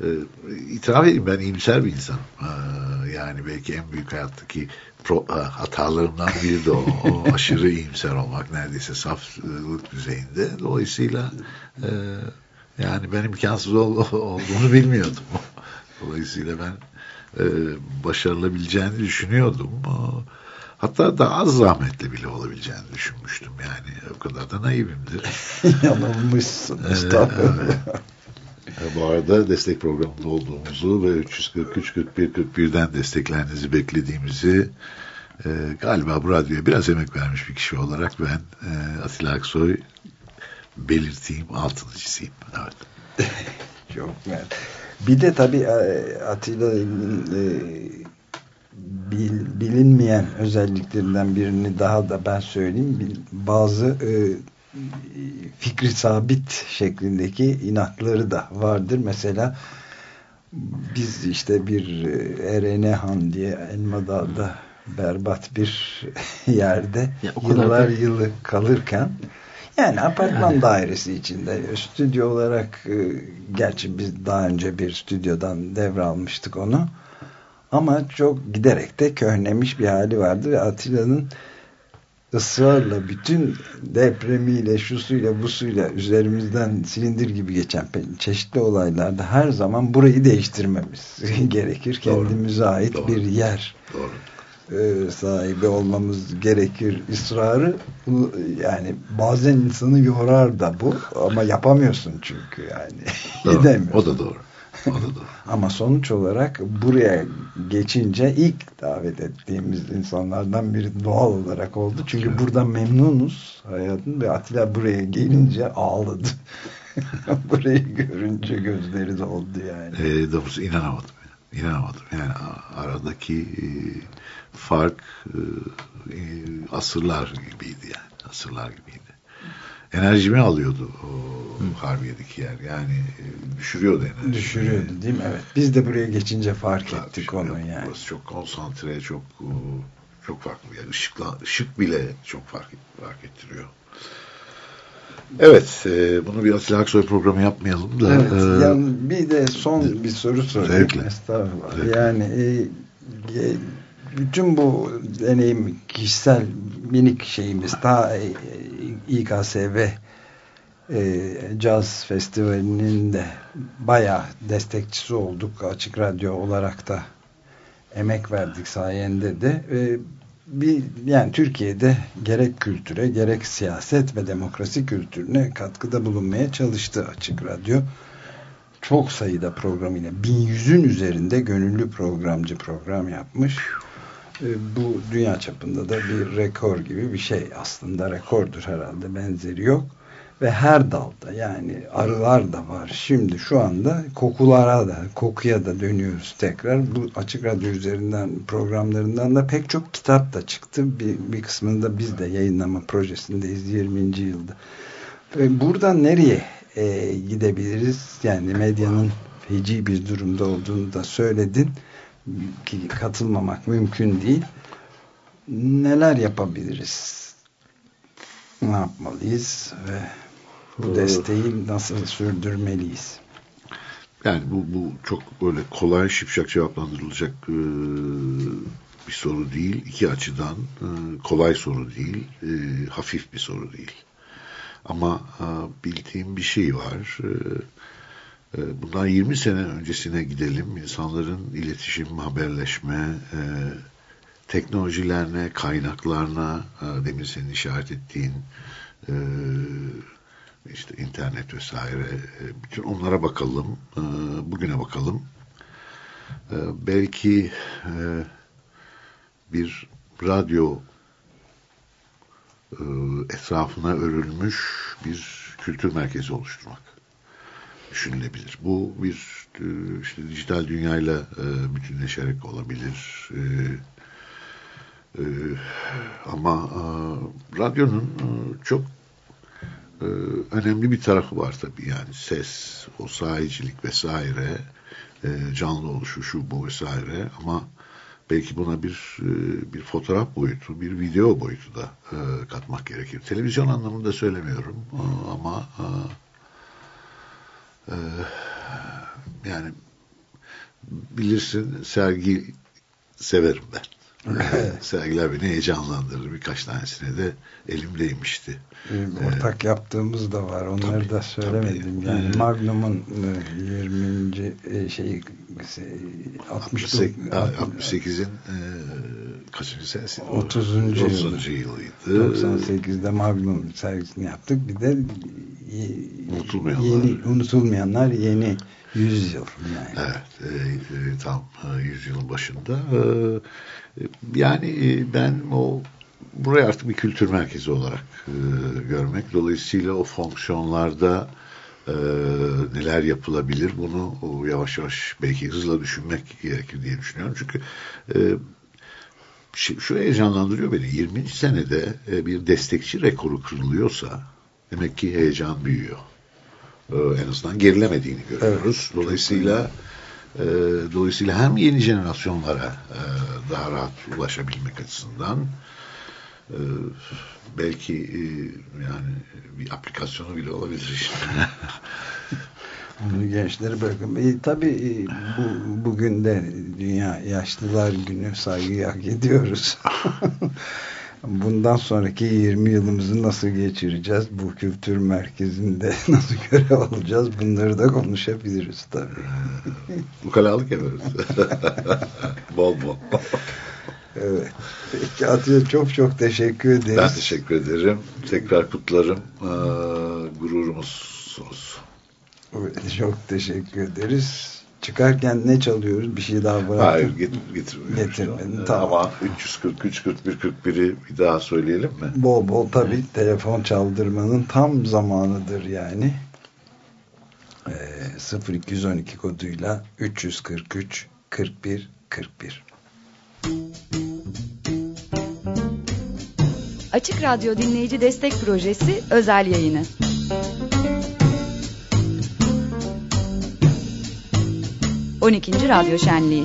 Speaker 10: e, e, itiraf edeyim ben iyimser bir insanım. E, yani belki en büyük hayattaki pro, hatalarımdan biri de o, o aşırı iyimser olmak neredeyse saflık düzeyinde. Dolayısıyla e, yani ben imkansız ol, olduğunu bilmiyordum. Dolayısıyla ben e, başarılabileceğini düşünüyordum. Hatta daha az zahmetli bile olabileceğini düşünmüştüm. Yani o kadar da naivimdir.
Speaker 1: Yanılmışsın. Estağfurullah.
Speaker 10: E, Bu arada destek programında olduğumuzu ve 343 41 41'den desteklerinizi beklediğimizi e, galiba bu radyoya biraz emek vermiş bir kişi olarak ben e, Atilla Aksoy belirteyim, altını çizeyim. Evet.
Speaker 1: Çok güzel. Bir de tabii e, Atilla'nın e, bil- bilinmeyen özelliklerinden birini daha da ben söyleyeyim. Bazı e, fikri sabit şeklindeki inatları da vardır. Mesela biz işte bir e, Erene Han diye Elmadağ'da berbat bir yerde
Speaker 2: Ya
Speaker 1: yıllar
Speaker 2: da-
Speaker 1: yılı kalırken yani apartman
Speaker 2: Yani.
Speaker 1: dairesi içinde stüdyo olarak e, gerçi biz daha önce bir stüdyodan devralmıştık onu ama çok giderek de köhnemiş bir hali vardı ve Atilla'nın ısrarla bütün depremiyle, şusuyla, busuyla üzerimizden silindir gibi geçen çeşitli olaylarda her zaman burayı değiştirmemiz gerekir.
Speaker 10: Doğru.
Speaker 1: Kendimize ait
Speaker 10: Doğru.
Speaker 1: bir yer
Speaker 10: Doğru.
Speaker 1: e, sahibi olmamız gerekir ısrarı bu- yani bazen insanı yorar da bu ama yapamıyorsun çünkü yani
Speaker 10: Doğru. O da doğru.
Speaker 1: Ama sonuç olarak buraya geçince ilk davet ettiğimiz insanlardan biri doğal olarak oldu. Çünkü
Speaker 10: Evet.
Speaker 1: burada memnunuz hayatın ve Atilla buraya gelince ağladı. Burayı görünce gözleri doldu yani.
Speaker 10: E, doğrusu inanamadım. İnanamadım. Yani aradaki e, fark e, e, asırlar gibiydi yani. Asırlar gibiydi. Enerjimi alıyordu o Harbiye'deki yer. Yani e, düşürüyordu enerjimi.
Speaker 1: Düşürüyordu değil mi? Evet. Biz de buraya geçince fark
Speaker 10: Tabii,
Speaker 1: ettik onu yani.
Speaker 10: Burası çok konsantre, çok e, çok farklı. Yani ışıkla, ışık bile çok fark, fark ettiriyor. Evet, e, bunu bir Atilla Aksoy programı yapmayalım da.
Speaker 1: Evet,
Speaker 10: e,
Speaker 1: yani bir de son bir soru sorayım.
Speaker 10: Zevkle.
Speaker 1: Estağfurullah.
Speaker 10: Zevkle.
Speaker 1: Yani e, e, bütün bu deneyim kişisel minik şeyimiz ta e, İKSV e, Caz Festivali'nin de bayağı destekçisi olduk. Açık Radyo olarak da emek verdik sayende de. E, bir yani Türkiye'de gerek kültüre gerek siyaset ve demokrasi kültürüne katkıda bulunmaya çalıştı Açık Radyo. Çok sayıda programıyla 1100'ün üzerinde gönüllü programcı program yapmış. E, bu dünya çapında da bir rekor gibi bir şey. Aslında rekordur herhalde benzeri yok. Ve her dalda yani arılar da var. Şimdi şu anda kokulara da kokuya da dönüyoruz tekrar. Bu açık radyo üzerinden programlarından da pek çok kitap da çıktı. Bir, bir kısmını da biz de yayınlama projesindeyiz 20. yılda. Ve buradan nereye e, gidebiliriz? Yani medyanın feci bir durumda olduğunu da söyledin. Katılmamak mümkün değil. Neler yapabiliriz? Ne yapmalıyız ve bu
Speaker 10: Ee,
Speaker 1: desteği nasıl sürdürmeliyiz?
Speaker 10: Yani bu, bu çok böyle kolay şipşak cevaplandırılacak e, bir soru değil. İki açıdan e, kolay soru değil, e, hafif bir soru değil. Ama e, bildiğim bir şey var. E, bundan 20 sene öncesine gidelim. İnsanların iletişim, haberleşme, e, teknolojilerine, kaynaklarına, e, demin senin işaret ettiğin e, işte internet vesaire e, bütün onlara bakalım bugüne bakalım belki bir radyo etrafına örülmüş bir kültür merkezi oluşturmak düşünülebilir. Bu bir e, işte dijital dünyayla e, bütünleşerek olabilir. E, ama radyonun çok önemli bir tarafı var tabii yani ses, o sahicilik vesaire, canlı oluşu şu bu vesaire ama belki buna bir bir fotoğraf boyutu, bir video boyutu da katmak gerekir. Televizyon anlamında söylemiyorum ama e, e, yani bilirsin sergi severim ben. sergiler beni heyecanlandırdı. Birkaç tanesine de elimdeymişti.
Speaker 1: Ee, Ortak yaptığımız da var. Onları da söylemedim. Yani
Speaker 10: Ee,
Speaker 1: Magnum'un e, 20. e, şey 60
Speaker 10: 68'in e, kaçıncı senesi?
Speaker 1: 30. yılı.
Speaker 10: 30. yılıydı.
Speaker 1: 98'de Magnum sergisini yaptık. Bir de
Speaker 10: Unutulmayanlar.
Speaker 1: yeni unutulmayanlar yeni 100 yıl yani.
Speaker 10: Evet, e, e, tam e, yüzyılın başında. E, e, yani e, ben o burayı artık bir kültür merkezi olarak e, görmek. Dolayısıyla o fonksiyonlarda e, neler yapılabilir bunu o, yavaş yavaş belki hızla düşünmek gerekir diye düşünüyorum. Çünkü e, şu, şu heyecanlandırıyor beni. 20. senede e, bir destekçi rekoru kırılıyorsa demek ki heyecan büyüyor. E, en azından gerilemediğini görüyoruz. Dolayısıyla e, dolayısıyla hem yeni jenerasyonlara e, daha rahat ulaşabilmek açısından e, belki e, yani bir aplikasyonu bile olabilir işte.
Speaker 1: Bunu gençlere bırakın. E, tabii e, bu, bugün de Dünya Yaşlılar Günü saygıyı hak ediyoruz. Bundan sonraki 20 yılımızı nasıl geçireceğiz? Bu kültür merkezinde nasıl görev alacağız? Bunları da konuşabiliriz tabii.
Speaker 10: Ukalalık yapıyoruz. bol bol.
Speaker 1: Evet. Peki Atiye çok çok teşekkür ederiz.
Speaker 10: Ben teşekkür ederim. Tekrar kutlarım. Ee, gururumuzsunuz.
Speaker 1: Evet, Çok teşekkür ederiz. Çıkarken ne çalıyoruz? Bir şey daha bıraktık.
Speaker 10: Hayır get, getirmiyorum.
Speaker 1: Getirmedin,
Speaker 10: Ee,
Speaker 1: tamam.
Speaker 10: Ama 343 41 41'i bir daha söyleyelim mi?
Speaker 1: Bol bol tabii telefon çaldırmanın tam zamanıdır yani. Ee, 0212 koduyla 343 41 41.
Speaker 9: Açık Radyo Dinleyici Destek Projesi özel yayını. On ikinci Radyo Şenliği